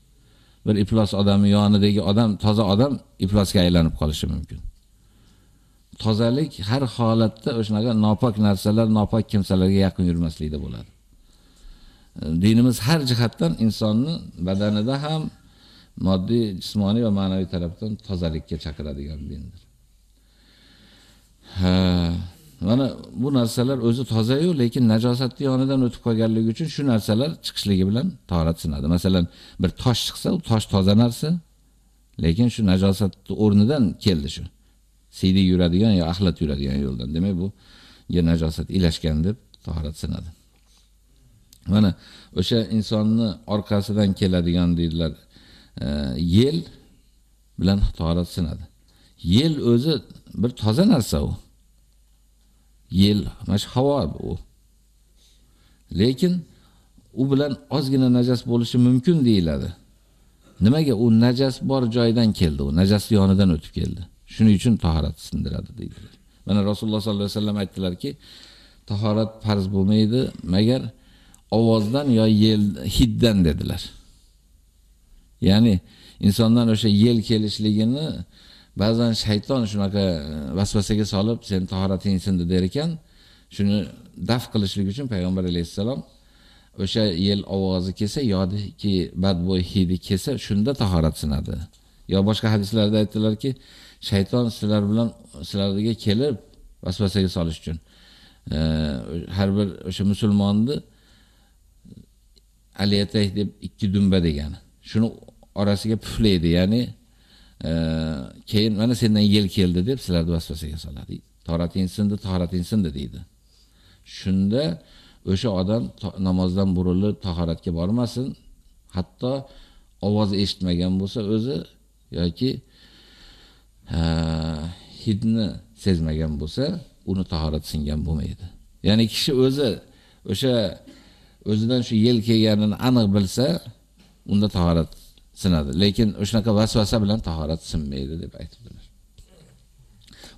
Bir iflos odamning yonidagi odam, toza odam iflosga aylanib qolishi mumkin. Tozalik har holatda o'shanaqa nopok narsalar, nopok kimsalarga yaqin yurmaslikda bo'ladi. Dinimiz har jihatdan insonni badanida ham moddiy, jismoniy va ma'naviy tarafdan tozalikka chaqiradigan dindir. Ha, mana bu narsalar o'zi toza-yu, lekin najosatni yonidan o'tib qolganligi uchun shu narsalar chiqishligi bilan tahorat sinadi. Masalan, bir tosh chiqsa, u tosh toza narsa, lekin shu najosatni o'rnidan keldi shu. Siydi yuradigan yo axlat yuradigan yo'ldan. Demak, bu najosat ilashgan deb tahorat sinadi. Mana o'sha insonni orqasidan keladigan deydilar, e, yel bilan tahorat sinadi. Yel o'zi bir toza narsa u. Yel, mana shu havo u. Lekin u bilan ozgina najas bo'lishi mumkin deyiladi. Nimaga u najas bor joydan keldi, u najas yonidan o'tib keldi. Shuning uchun tahorat sindiradi deydilar. Mana Rasululloh sollallohu alayhi vasallam aytdilarki, tahorat farz bo'lmaydi magar ovozdan yo yel hiddan dedilar. Ya'ni insondan o'sha yel kelishligini ba'zan shayton shunaqa vasvasaga solib, sen tahorating sindi der ekan, shuni daf qilishlik uchun payg'ambar alayhisalom o'sha yel ovozi kelsa yoki badbo'y hidi kelsa, shunda tahorat sinadi. yo boshqa hadislarda aytdilarki, shayton sizlar bilan sizlarga kelib vasvasaga solish uchun e, har bir o'sha musulmonni aliyatak deb ikki dumba degani. Shuni orasiga puflaydi, ya'ni e, keyin mana sendan yel keldi deb sizlarni vasvasaga soladi. Tahorating sindi, tahorating sindi deydi. Shunda o'sha odam namozdan burilib tahoratga bormasin, hatto ovoz eshitmagan bo'lsa o'zi yoki e, hidni sezmagan bo'lsa, uni tahorat singan bo'lmaydi. Ya'ni kishi o'zi o'sha o'zidan shu yel kelganini aniq bilsa, unda tahorat sinadi. Lekin o'shanaqa vasvasa bilan tahorat sinmaydi deb aytibdilar.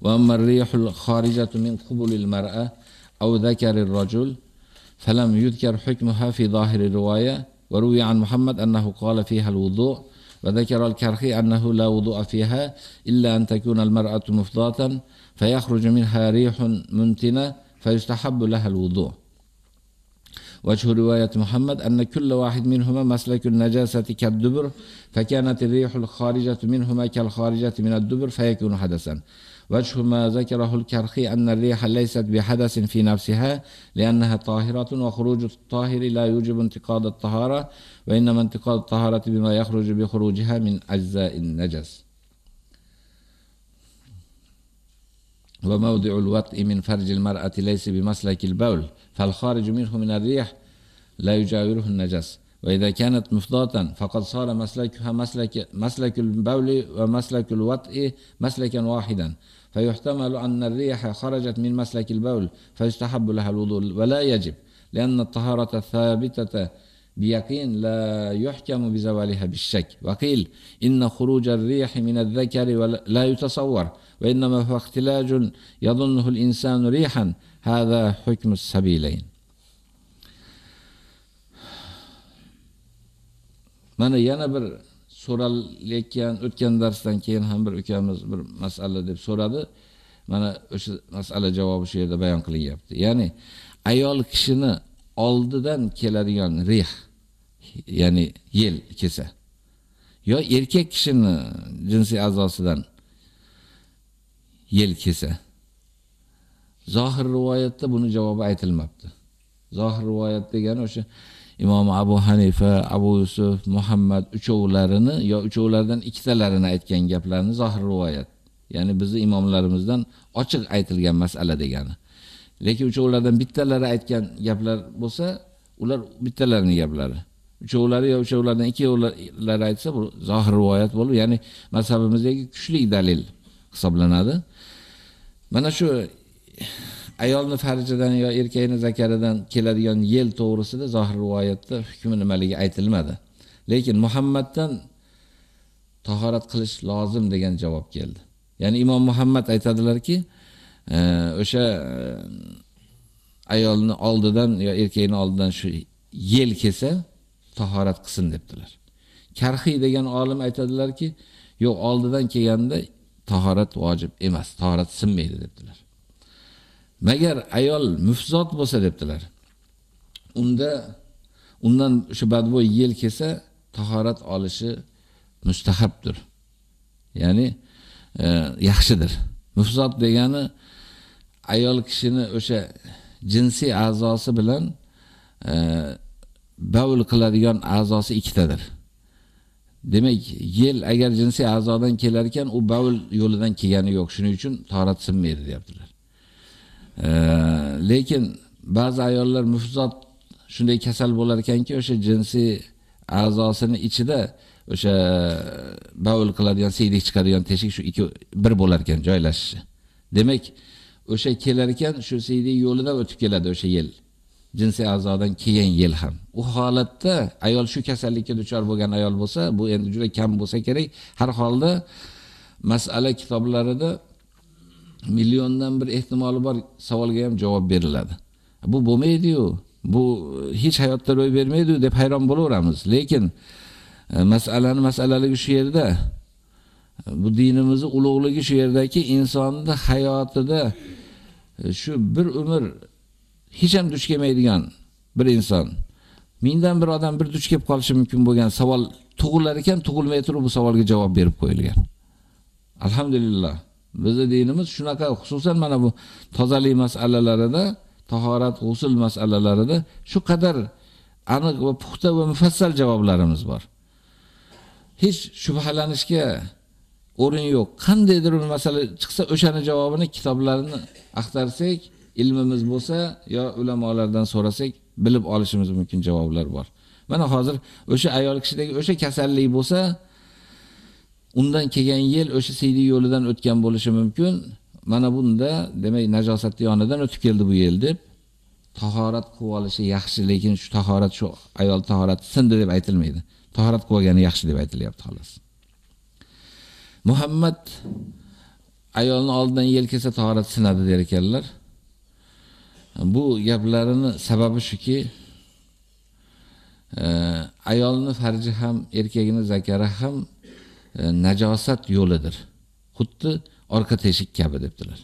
Va marrihul kharijatu min qubulil mar'a aw dhakarir rajul yudkar hukmuha fi zahiri riwaya wa ruwiya an Muhammad annahu qala fiha al-wudu' وذكر الكرخي أنه لا وضوء فيها إلا أن تكون المرأة مفضاة فيخرج منها ريح منتنة فيستحب لها الوضوء وجه رواية محمد أن كل واحد منهما مسلك النجاسة كالدبر فكانت الريح الخارجة منهما كالخارجة من الدبر فيكون حدثا. وجه ما ذكره الكرخي أن الريح ليست بحدث في نفسها لأنها طاهرة وخروج الطاهر لا يوجب انتقاد الطهارة وإنما انتقاد الطهارة بما يخرج بخروجها من أجزاء النجس. وموضع الوطء من فرج المرأة ليس بمسلك البول. فالخارج منه من الريح لا يجاوره النجس. وإذا كانت مفضاة فقد صار مسلكها مسلك, مسلك البول ومسلك الوطء مسلكا واحدا. فيحتمل أن الريح خرجت من مسلك البول فيستحب لها الوضوء ولا يجب لأن الطهارة الثابتة بيقين لا يحكم بزوالها بالشك. وقيل إن خروج الريح من الذكر لا يتصور وإنما هو اختلاج يظنه الإنسان ريحا Hada hukmus sabilayn. Mana yana bir so'ralayotgan o'tgan darsdan keyin ham bir ukamiz bir masala deb so'radi. Mana o'sha masala javobi shu yerda bayon qilinyapti. Ya'ni ayol kishini oldidan keladigan rih, ya'ni yel kelsa, yo erkak kishini jinsiy a'zosidan yel kelsa zohir rivoyatda buni javobi aytilmabdi. Zohir rivoyat degani o'sha imom Abu Hanifa, Abu Yusuf, Muhammad uchovlarini yo uchovlardan ikkitalarini aytgan gaplarni zohir rivoyat. Ya'ni bizning imomlarimizdan ochiq aytilgan masala degani. Lekin uchovlardan bittalari aytgan gaplar bo'lsa, ular bittalarining gaplari. Uchovlari yo uchovlardan ikkovlari aytsa, bu zohir rivoyat bo'lib, ya'ni mazhabimizdagi kuchli dalil hisoblanadi. Mana shu ayolni farjidan yo erkakni zakaridan keladigan yel to'g'risida zohir rivoyatda hukmi nimaligi aytilmadi. Lekin Muhammaddan tahorat qilish lozim degan javob keldi. Ya'ni Imom Muhammad aytadilarki, e, o'sha e, ayolni oldidan yo erkakni oldidan shu yel kelsa, tahorat qilsin debdilar. Karxiy degan olim aytadilarki, yo'q oldidan kelganda tahorat vojib emas, tahorat sinmaydi debdilar. Magar ayol mufzot bo'lsa debdilar. Unda undan shu badbo'y yel kelsa, tahorat olishi mustahabdir. Ya'ni e, yaxshidir. Mufzot degani ayol kishini o'sha jinsiy a'zosi bilan e, bavul qiladigan a'zosi ikkitadir. Demak, yel agar jinsiy a'zodan kelar ekan, u bavul yo'lidan kelgani yo'q. Shuning uchun tahorat sinmaydi, deyaptilar. Lekin ba'zi ayollar mufzot shunday kasal bo'lar ekanki, o'sha jinsiy a'zosini ichida o'sha e, bavul qiladigan, siydik chiqadigan teshik shu ikki bir bo'lar ekan joylashishi. Demak, o'sha kelar ekan, shu siydik yo'lidan o'tib keladi o'sha yil. Jinsiy a'zodan keyin yil ham. U holatda ayol shu kasallikka duchor bo'lgan ayol bo'lsa, bu endi juda kam bo'lsa kerak. Har holda masala kitoblarida milliondan bir ehtimoli bor savolga ham javob beriladi. Bu bo'lmaydi-yu, bu hech hayotda ro'y bermaydi deb hayron bo'laveramiz. Lekin e, masalani masalaligi shu yerda. E, bu dinimizni ulug'ligi shu yerdaki, insonni hayotida e, shu bir umr hech ham duch kelmaydigan bir inson. Mingdan bir odam bir duch kelib qolishi mumkin bo'lgan savol tug'ilar ekan, tug'ilmay turib bu savolga javob berib qo'yilgan. Alhamdulillah. Bizning dinimiz shunaqa, xususan mana bu tozalik masalalarida, tahorat, g'usl masalalarida shu qadar aniq va puxta va mufassal javoblarimiz bor. Hech shubhalanishga o'rin yo'q. Qandaydir bir masala chiqsa, o'shani javobini kitoblarini axtarsak, ilmimiz bo'lsa yo ulamolardan so'rasak, bilib olishimiz mumkin javoblar bor. Mana hozir o'sha ayol kishidagi o'sha kasallik bo'lsa, undan kelgan yil o'sha siydik yo'lidan o'tgan bo'lishi mumkin. Mana bunda demak najosatni yonidan o'tib keldi bu yil deb tahorat qilib olishi yaxshi, lekin shu tahorat shu ayol tahorati sindi deb aytilmaydi. Tahorat qilgani yaxshi deb aytilyapti xolos. Muhammad ayolni oldidan yel kelsa tahorat sinadi der ekanlar. Bu gaplarini sababi shuki, e, ayolni farji ham, erkagini zakari ham E, najosat yo'lidir. Xuddi orqa teshik kabi debdilar.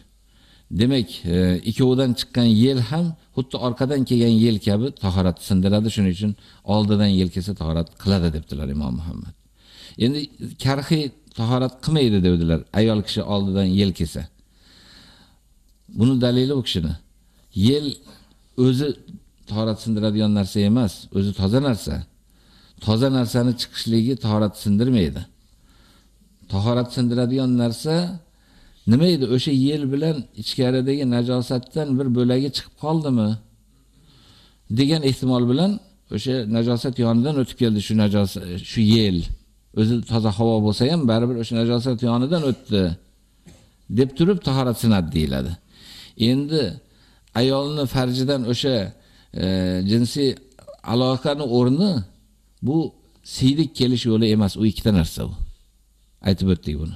Demak, e, ikkovidan chiqqan yel ham xuddi orqadan kelgan yel kabi tahorat sindiradi, shuning uchun oldidan yel kelsa tahorat qiladi debdilar Imom Muhammad. Endi karxiy tahorat qilmaydi debdilar ayol kishi oldidan yel kelsa. Buni dalili u kishini. Yel o'zi tahorat sindiradigan narsa emas, o'zi toza narsa. Toza narsani chiqishligi tahorat sindirmaydi. Tahorat sindiradigan narsa nima edi? O'sha yel bilan ichkaridagi najosatdan bir bo'lagi chiqib qoldimi? degan ehtimol bilan o'sha najosat yonidan o'tib keldi shu najosat, shu yel. O'zi toza havo bo'lsa ham baribir o'sha najosat yonidan o'tdi deb turib tahorat sinadi deyiladi. Endi ayolni farjidan o'sha e, jinsiy aloqani o'rni bu siydik kelish yo'li emas, u ikkita narsa bu. Aytib o'tdik buni.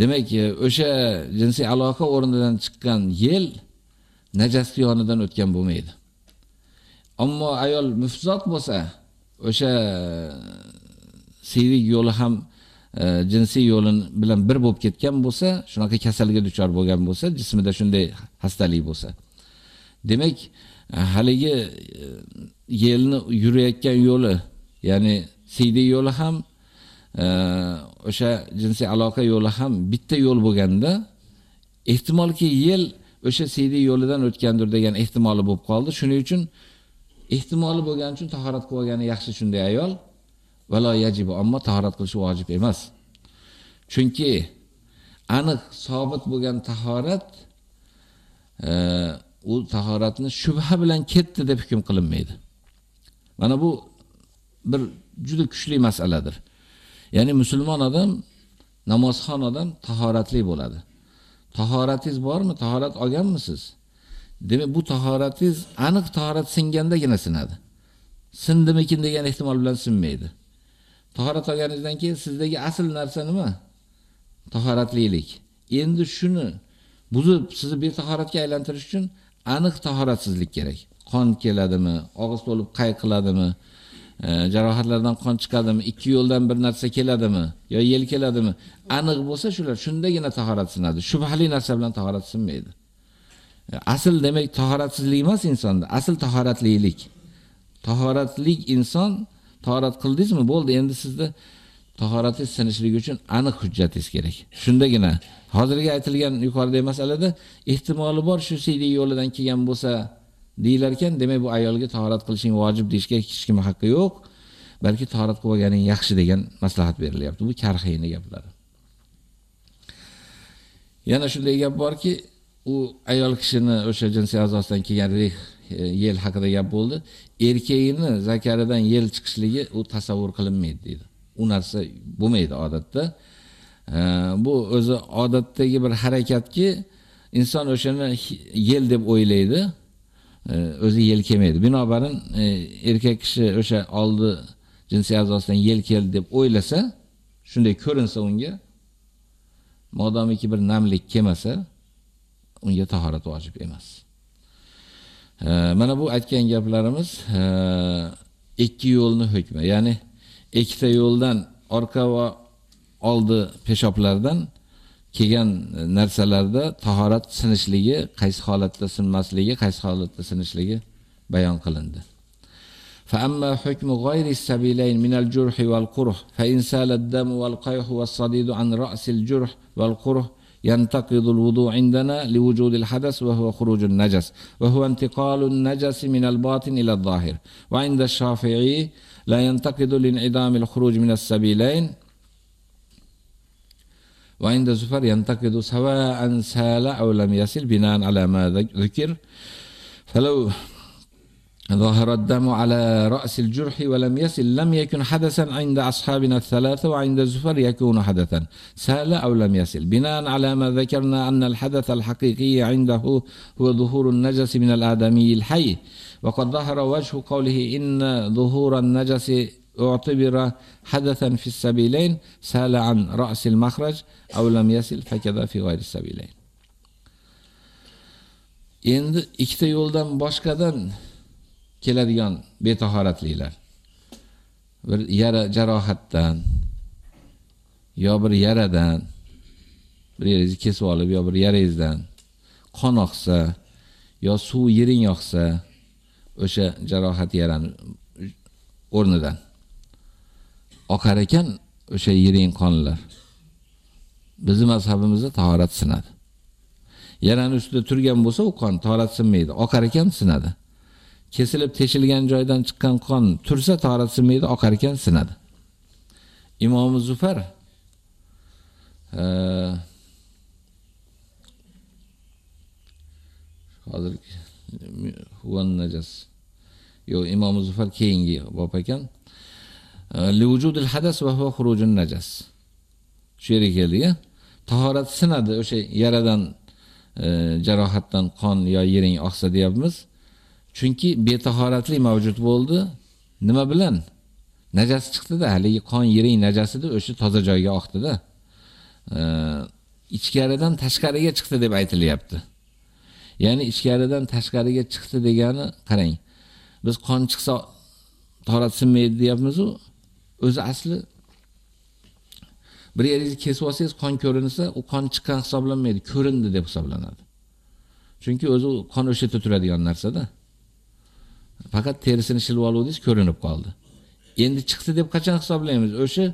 Demak, e, o'sha jinsiy aloqa o'rnidan chiqqan yel najosat yonidan o'tgan bo'lmaydi. Ammo ayol mufzot bo'lsa, o'sha e, siydik yo'li ham e, jinsiy yo'lin bilan bir bo'lib ketgan bo'lsa, shunaqa kasalga duchor bo'lgan bo'lsa, jismida shunday xastalik bo'lsa. Demak, e, haligi e, yelni yurayotgan yo'li, ya'ni siydik yo'li ham e, o'sha jinsiy aloqa yo'li ham bitta yo'l bo'lganda, ehtimolki yil o'sha siydik yo'lidan o'tgandir degan ehtimoli bo'lib qoldi. Shuning uchun ehtimoli bo'lgani uchun tahorat qilib olgani yaxshi shunday ayol. Valo yajibu, ammo tahorat qilish vojib emas. Chunki aniq sobit bo'lgan tahorat e, u tahoratni shubha bilan ketdi deb hukm qilinmaydi. Mana bu bir juda kuchli masaladir. Ya'ni musulmon odam, namozxon odam tahoratli bo'ladi. Tahoratingiz bormi? Tahorat olganmisiz? Demak, bu tahoratingiz aniq tahorat singandagina sinadi. Sindimikin degan ehtimol bilan sinmaydi. Tahorat olganingizdan keyin sizdagi asl narsa nima? Tahoratlilik. Endi shuni buzib sizni betahoratga aylantirish uchun aniq tahoratsizlik kerak. Qon keladimi, og'iz to'lib qay qiladimi, E, jarohatlardan qon chiqadimi, ikki yo'ldan bir narsa keladimi, yo yel keladimi? Aniq bo'lsa shular, shundagina tahorat sinadi. Shubhali narsa bilan tahorat sinmaydi. E, asl demak tahoratsizlik emas insonda, asl tahoratlilik. Tahoratlik inson tahorat qildingizmi? Bo'ldi, endi sizda tahoratingiz sinishligi uchun aniq hujjatingiz kerak. Shundagina hozirgi aytilgan yuqoridagi masalada ehtimoli bor shu siydiy yo'lidan kelgan bo'lsa deyilar ekan, demak bu ayolga tahorat qilishing vojib deyishga hech kim haqqi yo'q. Balki tahorat qilib olganing yaxshi degan maslahat berilyapti. Bu karxiyni gaplari. Yana shunday gap borki, u ayol kishini o'sha jinsiy a'zosidan kelgan rih e, yel haqida gap bo'ldi. Erkagini zakaridan yel chiqishligi u tasavvur qilinmaydi deydi. U narsa bo'lmaydi odatda. E, bu o'zi odatdagi bir harakatki inson o'shani yel deb o'ylaydi. E, o'zi yel kelmaydi. Binobarin e, erkak kishi o'sha oldi jinsiy a'zosidan yel keldi deb o'ylasa, shunday ko'rinsa unga, modomiki bir namlik kelmasa, unga tahorat vojib emas. E, mana bu aytgan gaplarimiz ikki yo'lni hukmi, ya'ni ikkita yo'ldan orqa va oldi peshoblardan kelgan narsalarda tahorat sinishligi, qaysi holatda sinmasligi, qaysi holatda sinishligi bayon qilindi. فأما حكم غير السبيلين من الجرح والقرح فإن سال الدم والقيح والصديد عن رأس الجرح والقرح ينتقض الوضوء عندنا لوجود الحدث وهو خروج النجس وهو انتقال النجس من الباطن إلى الظاهر وعند الشافعي لا ينتقض لانعدام الخروج من السبيلين وعند زفر ينتقد سواء سال أو لم يسل بناء على ما ذكر. فلو ظهر الدم على رأس الجرح ولم يسل لم يكن حدثا عند أصحابنا الثلاثة وعند زفر يكون حدثا. سال أو لم يسل بناء على ما ذكرنا أن الحدث الحقيقي عنده هو ظهور النجس من الآدمي الحي. وقد ظهر وجه قوله إن ظهور النجس اعتبر حدثا في السبيلين سال عن رأس المخرج أو لم يسل فكذا في غير السبيلين endi ikkita yo'ldan boshqadan keladigan betahoratliklar bir yara jarohatdan yo bir yaradan bir yeringizni kesib olib yo bir yarangizdan qon oqsa yo suv yering oqsa o'sha jarohat yarani o'rnidan Oqar ekan o'sha yiring qonlar. Bizning mazhabimizda tahorat sinadi. Yarani ustida turgan bo'lsa, u qon tahorat sinmaydi. Oqar ekan sinadi. Kesilib teshilgan joydan chiqqan qon tursa tahorat sinmaydi, oqar ekan sinadi. Imom Zufar e, hozir huvan najas. Yo, Imom Zufar keyingi bop ekan. Liwujudil hadas va huwa najas. Shu yerga keldik-a. Tahorat sinadi o'sha yaradan jarohatdan qon yo yering oqsa deyapmiz. Chunki betahoratlik mavjud bo'ldi. Nima bilan? Najas chiqdi-da, haligi qon yering najasida o'sha toza joyga oqdi-da. Ichkaridan tashqariga chiqdi deb aytilyapti. Ya'ni ichkaridan tashqariga chiqdi degani qarang. Biz qon chiqsa tahorat sinmaydi deyapmiz-ku. O'zi asli bir yeringizni kesib olsangiz qon ko'rinsa, u qon chiqqan hisoblanmaydi, ko'rindi deb hisoblanadi. Chunki o'zi qon o'sha yerda turadigan narsada Faqat terisini shilib oluvdingiz, ko'rinib qoldi. Endi chiqdi deb qachon hisoblaymiz? O'sha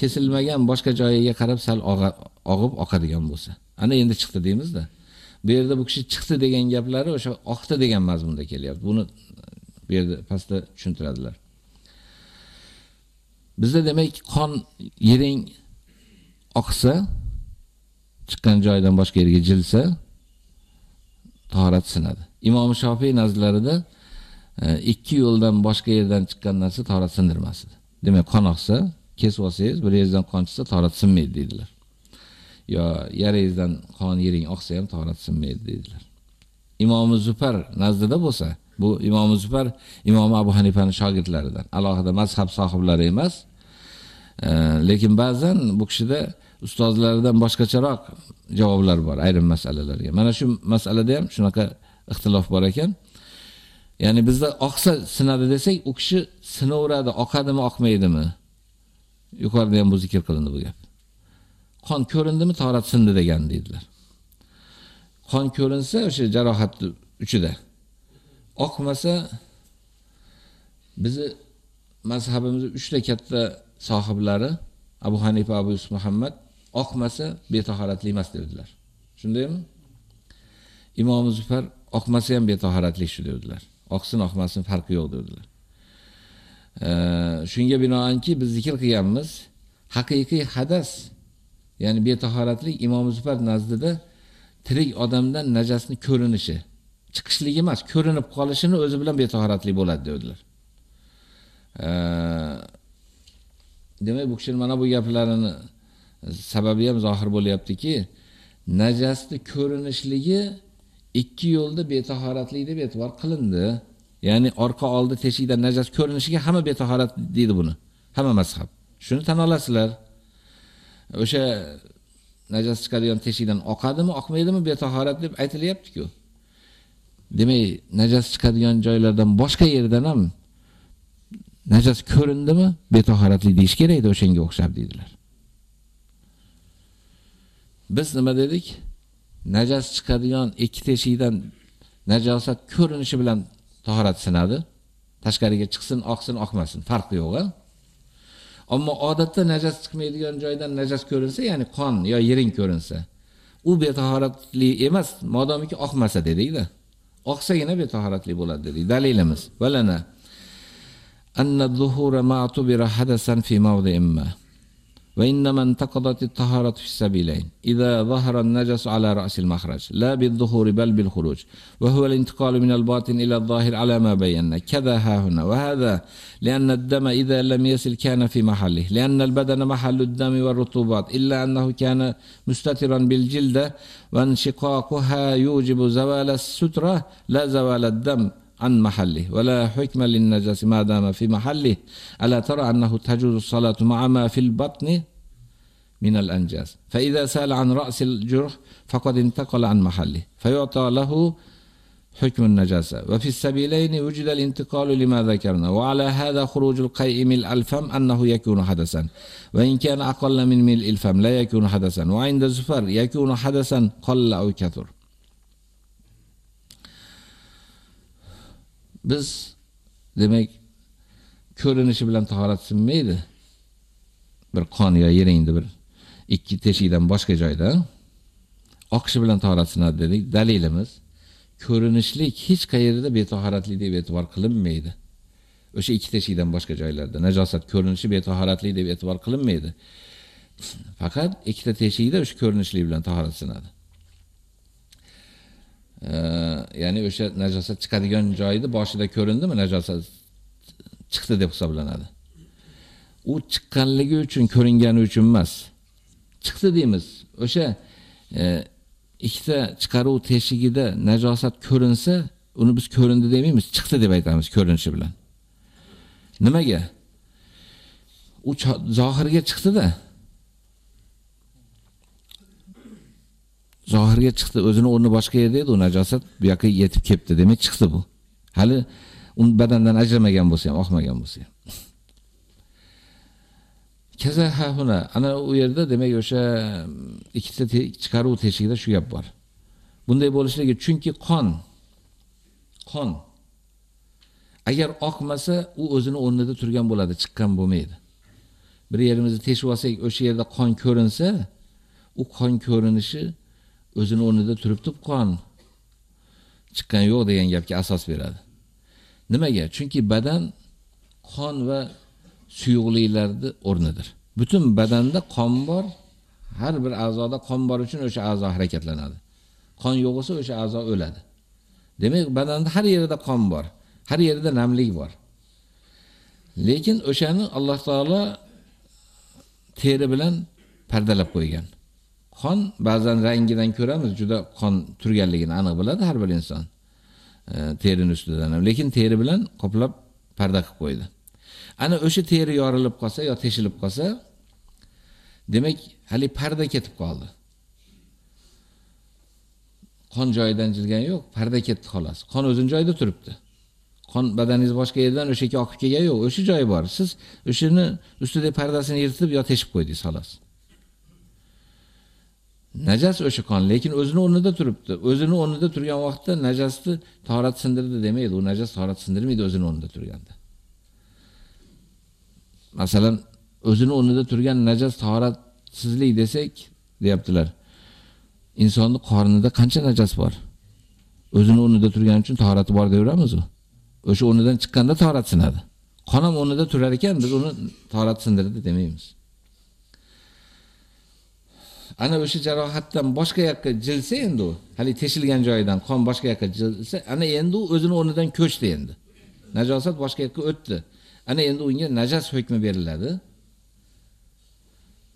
kesilmagan boshqa joyiga qarab sal og'ib oqadigan bo'lsa. Ana endi chiqdi deymiz-da. Bu yerda bu kishi chiqdi degan gaplari o'sha oqdi degan mazmunda kelyapti. Buni bu yerda pastda tushuntiradilar. Bizda demak qon yering oqsa, chiqqan joydan boshqa yerga jilsa, tahorat sinadi. Imom Shofiy nazarlarida e, ikki yo'ldan boshqa yerdan chiqqan narsa tahorat sindirmasdi. Demak, qon oqsa, kesib olsangiz, bir yerdan qon chiqsa tahorat sinmaydi dedilar. Yo yarangizdan qon yering oqsa ham tahorat sinmaydi dedilar. Imom Zufar nazdida bo'lsa, bu Imom Zufar Imom Abu Hanifaning shogirdlaridan, alohida mazhab sohiblari emas. Lekin ba'zan bu kishida ustozlaridan boshqacharoq javoblar bor ayrim masalalarga. Mana shu masalada ham shunaqa ixtilof bor ekan. Ya'ni bizda oqsa sinadi desak, u kishi sinaveradi, oqadimi, oqmaydimi? Yuqorida ham bu zikr qilindi bu gap. Qon ko'rindimi, tahorat sindi degan deydilar. Qon ko'rinsa o'sha jarohatni uchida. Oqmasa bizi mazhabimizda 3 ta katta sohiblari Abu Hanifa, Abu Yusuf Muhammad oqmasa betahoratli emas dedilar. Shundaymi? Imom Zufar oqmasa ham betahoratli shu dedilar. Oqsin, oqmasin farqi yo'q dedilar. Shunga binoanki biz zikr qilganmiz, haqiqiy hadas, ya'ni betahoratlik Imom Zufar nazdida tirik odamdan najosni ko'rinishi, chiqishligi emas, ko'rinib qolishini o'zi bilan betahoratlik bo'ladi dedilar. Demak, bu kishining mana bu gaplarini e, sababi ham zohir bo'lyaptiki, najasni ko'rinishligi ikki yo'lda betahoratlik deb e'tibor qilindi. Ya'ni orqa oldi teshikdan najas ko'rinishiga hamma betahorat deydi buni. Hamma mazhab. Shuni tan olasizlar. O'sha najas chiqadigan teshikdan oqadimi, oqmaydimi betahorat deb aytilyaptiku Demak, najas chiqadigan joylardan boshqa yerdan ham najas ko'rindimi, betahoratli deyish kerak edi o'shanga o'xshab dedilar. Biz nima dedik? Najas chiqadigan ikki teshikdan najosat ko'rinishi bilan tahorat sinadi. Tashqariga chiqsin, oqsin, oqmasin, farqi yo'q, a? Ammo odatda najas chiqmaydigan joydan najas ko'rinsa, ya'ni qon yo yiring ko'rinsa, u betahoratli emas, modomiki oqmasa dedik-da. Oqsagina betahoratli bo'ladi dedik. Dalilimiz. Valana anna zuhura ma'tubira hadasan fi mawdi'in ma. وإنما انتقضت الطهارة في السبيلين إذا ظهر النجس على رأس المخرج لا بالظهور بل بالخروج وهو الانتقال من الباطن إلى الظاهر على ما بينا كذا ها هنا وهذا لأن الدم إذا لم يصل كان في محله لأن البدن محل الدم والرطوبات إلا أنه كان مستترا بالجلد وانشقاقها يوجب زوال السترة لا زوال الدم عن محله. ولا حكم للنجس ما دام في محله. ألا ترى أنه تجوز الصلاة مع ما في البطن من الأنجاز. فإذا سأل عن رأس الجرح فقد انتقل عن محله. فيعطى له حكم النجاسة. وفي السبيلين وجد الانتقال لما ذكرنا. وعلى هذا خروج القيء من الفم أنه يكون حدثا. وإن كان أقل من ملء الفم لا يكون حدثا. وعند الزفر يكون حدثا قل أو كثر. Biz demak ko'rinishi bilan tahorat sinmaydi. Bir qon yo yeringni bir ikki teshikdan boshqa joyda oqishi bilan tahorat sinadi dedik. Dalilimiz ko'rinishlik hech qayerda betahoratlik deb e'tibor qilinmaydi. O'sha ikki teshikdan boshqa joylarda najosat ko'rinishi betahoratlik deb e'tibor qilinmaydi. Faqat ikkita teshikda o'sha ko'rinishlik bilan tahorat sinadi. Ya'ni o'sha najosat chiqadigan joyni boshida ko'rindimi najosat chiqdi deb hisoblanadi. U chiqqanligi uchun ko'ringani uchun emas. Chiqdi deymiz. O'sha e, ikkita chiqaruv teshigida najosat ko'rinsa, uni biz ko'rindi demaymiz, chiqdi deb aytamiz ko'rinishi bilan. Nimaga? U zohirga chiqdi-da. Zohirga chiqdi, o'zini o'rni boshqa yerda edi, u najosat bu yoqqa yetib kelibdi, demak chiqdi bu. Hali un badandan ajramagan bo'lsa ham, oqmagan bo'lsa ham. Kaza huna, ana u yerda demak o'sha mm, ikkita chiqaruv teshigida shu gap bor. Bunday bo'lishligi chunki qon qon agar oqmasa, u o'zini o'rnida turgan bo'ladi, chiqqan bo'lmaydi. Bir yerimizni teshib olsak, o'sha yerda qon ko'rinsa, u qon ko'rinishi o'zini o'rnida turibdi qon chiqqan yo'q degan gapga asos beradi. Nimaga? Chunki badan qon va suyuqliklarning o'rnidir. Butun badanda qon bor, har bir a'zoda qon bor uchun o'sha a'zo harakatlanadi. Qon yo'q bo'lsa o'sha a'zo o'ladi. Demak, badanda har yerida qon bor, har yerida namlik bor. Lekin o'shani Alloh taolo teri bilan pardalab qo'ygan. Qon ba'zan rangidan ko'ramiz, juda qon turganligini aniq biladi har bir inson. E, terining ustidan ham, lekin teri bilan qoplab parda qilib qo'ydi. Ana o'sha teri yorilib qolsa yo teshilib qolsa, demak, hali parda ketib qoldi. Qon joyidan jilgani yo'q, parda ketdi xolos. Qon o'zini joyida turibdi. Qon badaningiz boshqa yerdan o'shaga oqib kelgan yo'q, o'sha joyi bor. Siz o'shani ustidagi pardasini yirtib yo teshib qo'ydingiz xolos. Najas o'sha qon, lekin o'zini o'rnida turibdi. O'zini o'rnida turgan vaqtda najasni tahorat sindirdi demaydi. U najas tahorat sindirmaydi o'zini o'rnida turganda. Masalan, o'zini o'rnida turgan najas tahoratsizlik desak, deyaptilar. Insonning qornida qancha najas bor? O'zini o'rnida turgani uchun tahorati bor deyveramiz u. O'sha o'rnidan chiqqanda tahorat sinadi. Qon ham o'rnida turar ekan, biz uni tahorat sindirdi demaymiz. Ana o'sha jarohatdan boshqa yoqqa jilsa endi u, hali teshilgan joyidan qon boshqa yoqqa jilsa, ana endi u o'zini o'rnidan ko'chdi endi. Najosat boshqa yoqqa o'tdi. Ana endi unga najas hukmi beriladi.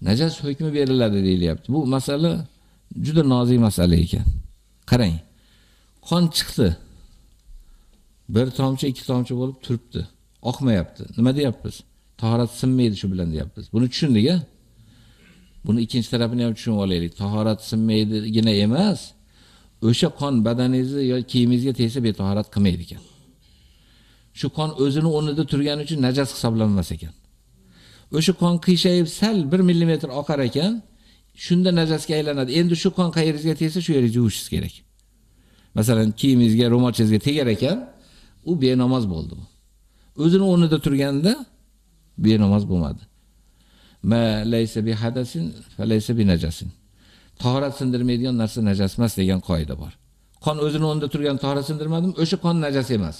Najas hukmi beriladi deyilyapti. Bu masala juda nozik masala ekan. Qarang. Qon chiqdi. Bir tomchi, ikki tomchi bo'lib turibdi. Oqmayapti. Nima deyapmiz? Tahorat sinmaydi shu bilan deyapmiz. Buni tushundik-a? Buni ikkinchi tarafini ham tushunib olaylik. Tahorat sinmaydigina emas, o'sha qon badaningizni yoki kiyimingizga tegsa betahorat qilmaydi ekan. Shu qon o'zini o'rnida turgani uchun najas hisoblanmas ekan. O'sha qon qiyshayib sal 1 mm oqar ekan, shunda najasga aylanadi. Endi shu qon qayeringizga tegsa, shu yeringizni yuvishingiz kerak. Masalan, kiyimingizga, ro'molchangizga tegar ekan, u benamoz bo'ldi bu. o'zini o'rnida turganda benamoz bo'lmadi. Ma laysa bi hadasin fa laysa bi najasin. Tahorat sindirmaydigan narsa najas emas degan qoida bor. Qon o'zini o'rnida turgan tahorat sindirmadim, o'sha qon najas emas.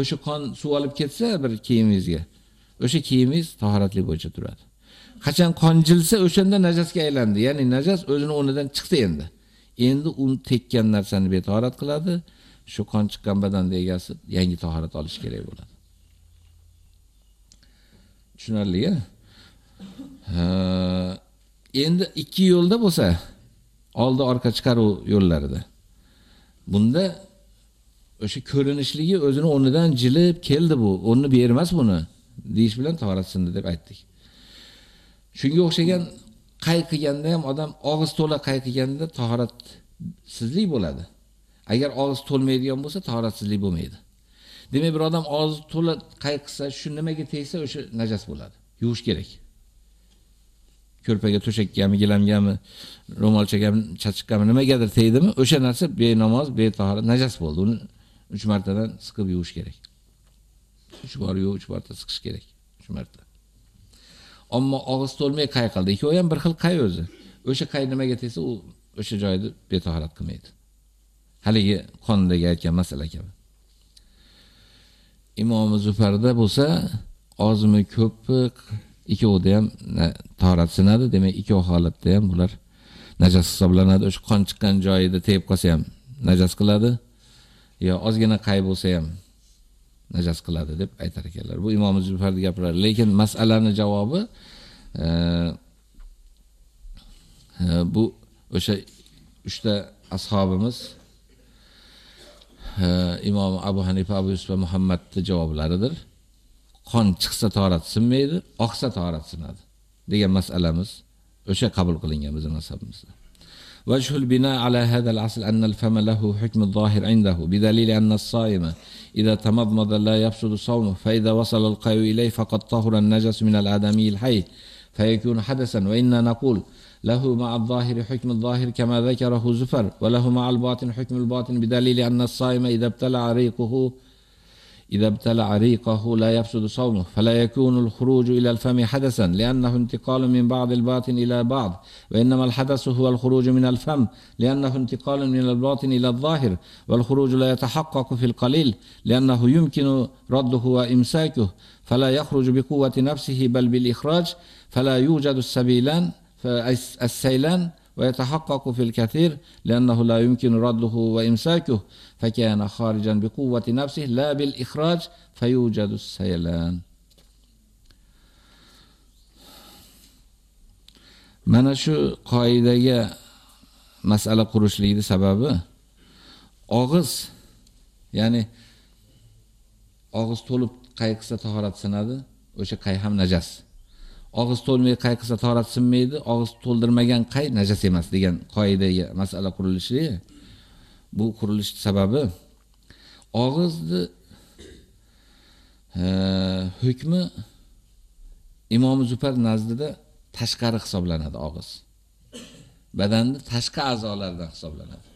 O'sha qon suv olib ketsa bir kiyimingizga, o'sha kiyimingiz tahoratli bo'yicha turadi. Qachon qon jilsa, o'shanda najasga aylandi. Ya'ni najas o'zini o'rnidan chiqdi endi. Endi u tekkan narsani betahorat qiladi. Shu qon chiqqan badanda egasi yangi tahorat olish kerak bo'ladi. Tushunarli-a? Endi ikki yo'lda bo'lsa, oldi orqa chiqaruv yo'llarida. Bunda o'sha ko'rinishligi o'zini o'rnidan jilib keldi bu, o'rni bu yer emas buni. deyish bilan tahorat sindi deb aytdik. Shunga o'xshagan qayqiganda ham odam og'iz to'la qayqiganda tahoratsizlik bo'ladi. Agar og'iz to'lmaydigan bo'lsa, tahoratsizlik bo'lmaydi. Demak, bir odam og'iz to'la qayqisa shu nimaga tegsa, o'sha najas bo'ladi. Yuvish kerak. Ko'rpaga, to'shakgami, gilamgami, ro'molchagami, chachiqqami, nimagadir tegdimi, o'sha narsa benamoz, betahorat najas bo'ldi. Uni 3 martadan siqib yuvish kerak. 3 bor yuv, 3 marta siqish kerak. 3 marta. Ammo og'iz to'lmay qay qildi. Ikkovi ham bir xil qay o'zi. O'sha qay nimaga tegsa, u o'sha joyda betahorat qilmaydi. Haligi qondagi aytgan masala kabi. Imom Zufarda bo'lsa, ozmi ko'pmi ikkovida ham tahorat sinadi, demak ikkov holatda ham bular najas hisoblanadi. O'sha qon chiqqan joyida tegib qolsa ham najas qiladi. yo ozgina qay bo'lsa ham najas qiladi deb aytar ekanlar. Bu Imom Zufarni gapiradi, Lekin masalaning javobi e, e, bu o'sha 3 ta ashobimiz e, imom Abu Hanifa, Abu Yusuf va Muhammadning javoblaridir. Qon chiqsa tahorat sinmaydi, oqsa tahorat sinadi degan masalamiz o'sha qabul qilingan bizning mazhabimizda. وجه البناء على هذا الأصل أن الفم له حكم الظاهر عنده بدليل أن الصائم إذا تمضمض لا يفسد صومه فإذا وصل القيء إليه فقد طهر النجس من الآدمي الحي فيكون حدثا وإنا نقول له مع الظاهر حكم الظاهر كما ذكره زفر وله مع الباطن حكم الباطن بدليل أن الصائم إذا ابتلع ريقه إذا ابتلع ريقه لا يفسد صومه فلا يكون الخروج إلى الفم حدثا لأنه انتقال من بعض الباطن إلى بعض وإنما الحدث هو الخروج من الفم لأنه انتقال من الباطن إلى الظاهر والخروج لا يتحقق في القليل لأنه يمكن رده وإمساكه فلا يخرج بقوة نفسه بل بالإخراج فلا يوجد السبيلان فالسيلان ويتحقق في الكثير لأنه لا يمكن رده وإمساكه فكان خارجا بقوة نفسه لا بالإخراج فيوجد السيلان mana shu qoidaga masala qurishlikni sababi og'iz ya'ni og'iz to'lib qay qilsa tahorat sinadi o'sha qay ham najas og'iz to'lmay qay qilsa sinmaydi, og'iz to'ldirmagan qay najas emas degan qoidaga masala qurilishi bu qurilish sababi og'izni e, hukmi Imom Zufar nazdida tashqari hisoblanadi og'iz. badanni tashqi a'zolaridan hisoblanadi.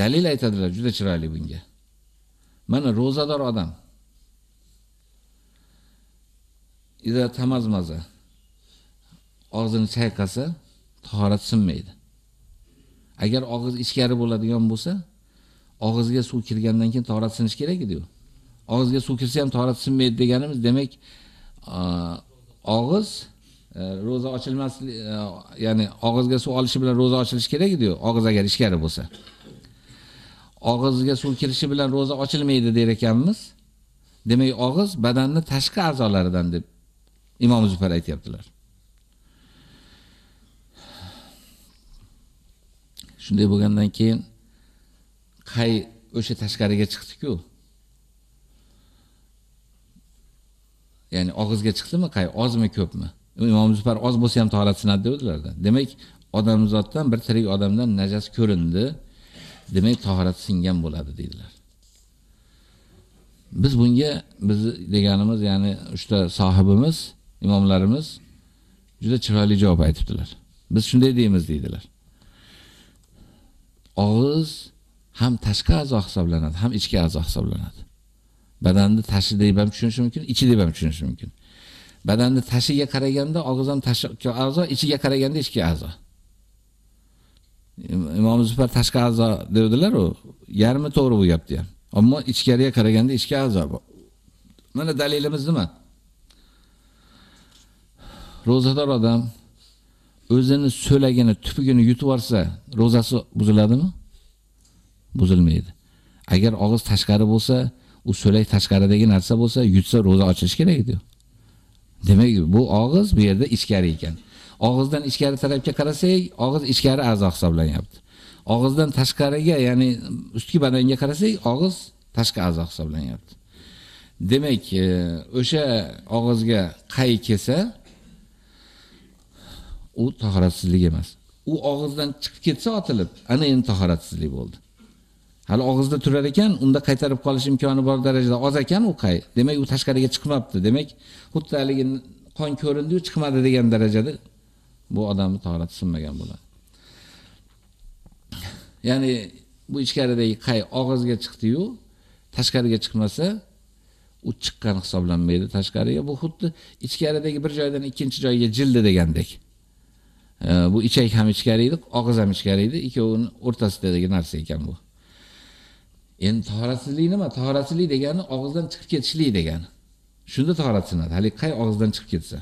Dalil aytadilar juda chiroyli bunga. Mana ro'zador odam ida tamazmaza og'zini chayqasa tahorat sinmaydi. Agar og'iz ichkari bo'ladigan bo'lsa, og'izga suv kirgandan keyin tahorat sinish kerak edi-ku. Og'izga suv kirsa ham tahorat sinmaydi deganimiz, demak, og'iz e, roza ochilmas, e, ya'ni og'izga suv olishi bilan roza ochilishi kerak edi-ku, og'iz agar ichkari bo'lsa. Og'izga suv kirishi bilan roza ochilmaydi der ekanmiz. Demak, og'iz badanni tashqi a'zolaridan deb Imom Zufar aytibdilar. Shunday bo'lgandan keyin qay o'sha tashqariga chiqdi-ku. Ya'ni og'izga chiqdimi, qay ozmi, ko'pmi? Imom Zufar oz bo'lsa ham tahorat sinadi dedilarda. Demak, odamzotdan bir tirik odamdan najas ko'rindi. Demak, tahorat singan bo'ladi dedilar. Biz bunga biz deganimiz, ya'ni uchta sohibimiz imomlarimiz juda chiroyli javob aytibdilar. Biz shunday deymiz deydilar. Og'iz ham tashqi a'zo hisoblanadi, ham ichki a'zo hisoblanadi. Badanni tashi deb ham tushunish mumkin, ichi deb ham tushunish mumkin. Badanni tashiga qaraganda og'iz ham tashqi a'zo, ichiga qaraganda ichki a'zo. Imom Zufar tashqi a'zo dedilar u, yarmi to'g'ri bu gapdi ham. Ammo ichkariga qaraganda ichki a'zo bu. Mana dalilimiz nima? Ro'zador odam o'zini so'lagini, tupugini yutib olsa, ro'zasi buziladimi? Buzilmaydi. Agar og'iz tashqari bo'lsa, u so'lak tashqaridagi narsa bo'lsa, yutsa ro'za ochilishi kerak edi. Demak, bu og'iz bu yerda ichkari ekan. Og'izdan ichkari tarafga qarasak, og'iz ichkari a'zo hisoblanyapti. Og'izdan tashqariga, ya'ni ustki badanga qarasak, og'iz tashqi a'zo hisoblanyapti. Demak, e, o'sha og'izga qay kelsa, u tahoratsizlik emas. U og'izdan chiqib ketsa otilib, ana endi tahoratsizlik bo'ldi. Hali og'izda turar ekan, unda qaytarib qolish imkoni bor darajada oz ekan u qay. Demak, u tashqariga chiqmabdi. Demak, xuddi haligi qon ko'rindi-yu chiqmadi degan darajada bu odamni tahorati sinmagan bo'ladi. Ya'ni bu ichkaridagi qay og'izga chiqdi-yu, tashqariga chiqmasa, u chiqqan hisoblanmaydi tashqariga. Bu xuddi ichkaridagi bir joydan ikkinchi joyga jildi degandek. Bu ichak ham ichkari edi, og'iz ham ichkari edi, ikkovining o'rtasidagi narsa ekan bu. Endi tahoratsizlik nima? Tahoratsizlik degani og'izdan chiqib ketishlik degani. Shunda tahorat sinadi. Hali qay og'izdan chiqib ketsa.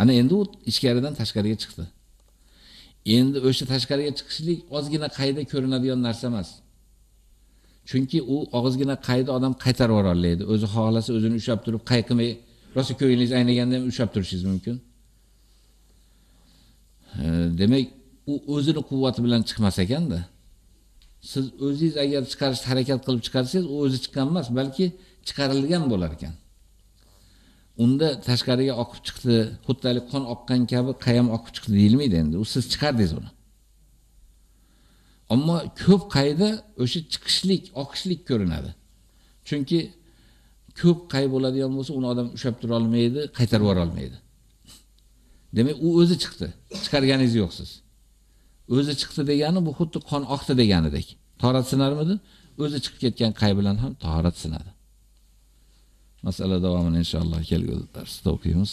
Ana endi u ichkaridan tashqariga chiqdi. Endi o'sha tashqariga chiqishlik ozgina qayda ko'rinadigan narsa emas. Chunki u og'izgina qayda odam qaytarib yubora oladi. O'zi xohlasa o'zini ushlab turib, qayqimay, rosa ko'nglingiz aynaganda ham ushlab turishingiz mumkin. Demak u o'zini quvvati bilan chiqmas ekanda. Siz o'zingiz agar chiqarishga harakat qilib chiqarsangiz, u o'zi chiqqan emas, balki chiqarilgan bo'lar ekan. Unda tashqariga oqib chiqdi, xuddalik qon oqqan kabi qayam oqib chiqdi deyilmaydi endi. U siz chiqardingiz uni. Ammo ko'p qayda o'sha chiqishlik, oqishlik ko'rinadi. Chunki ko'p qay bo'ladigan bo'lsa, uni odam ushlab tura olmaydi, qaytarib yubora olmaydi. Demak, u o'zi chiqdi. Chiqarganingiz yo'q siz. O'zi chiqdi degani bu xuddi qon oqdi deganidek. Tahorat sinarmidi? O'zi chiqib ketgan qay bilan ham tahorat sinadi. Masala davomini inshaalloh kelgusi darsda o'qiymiz.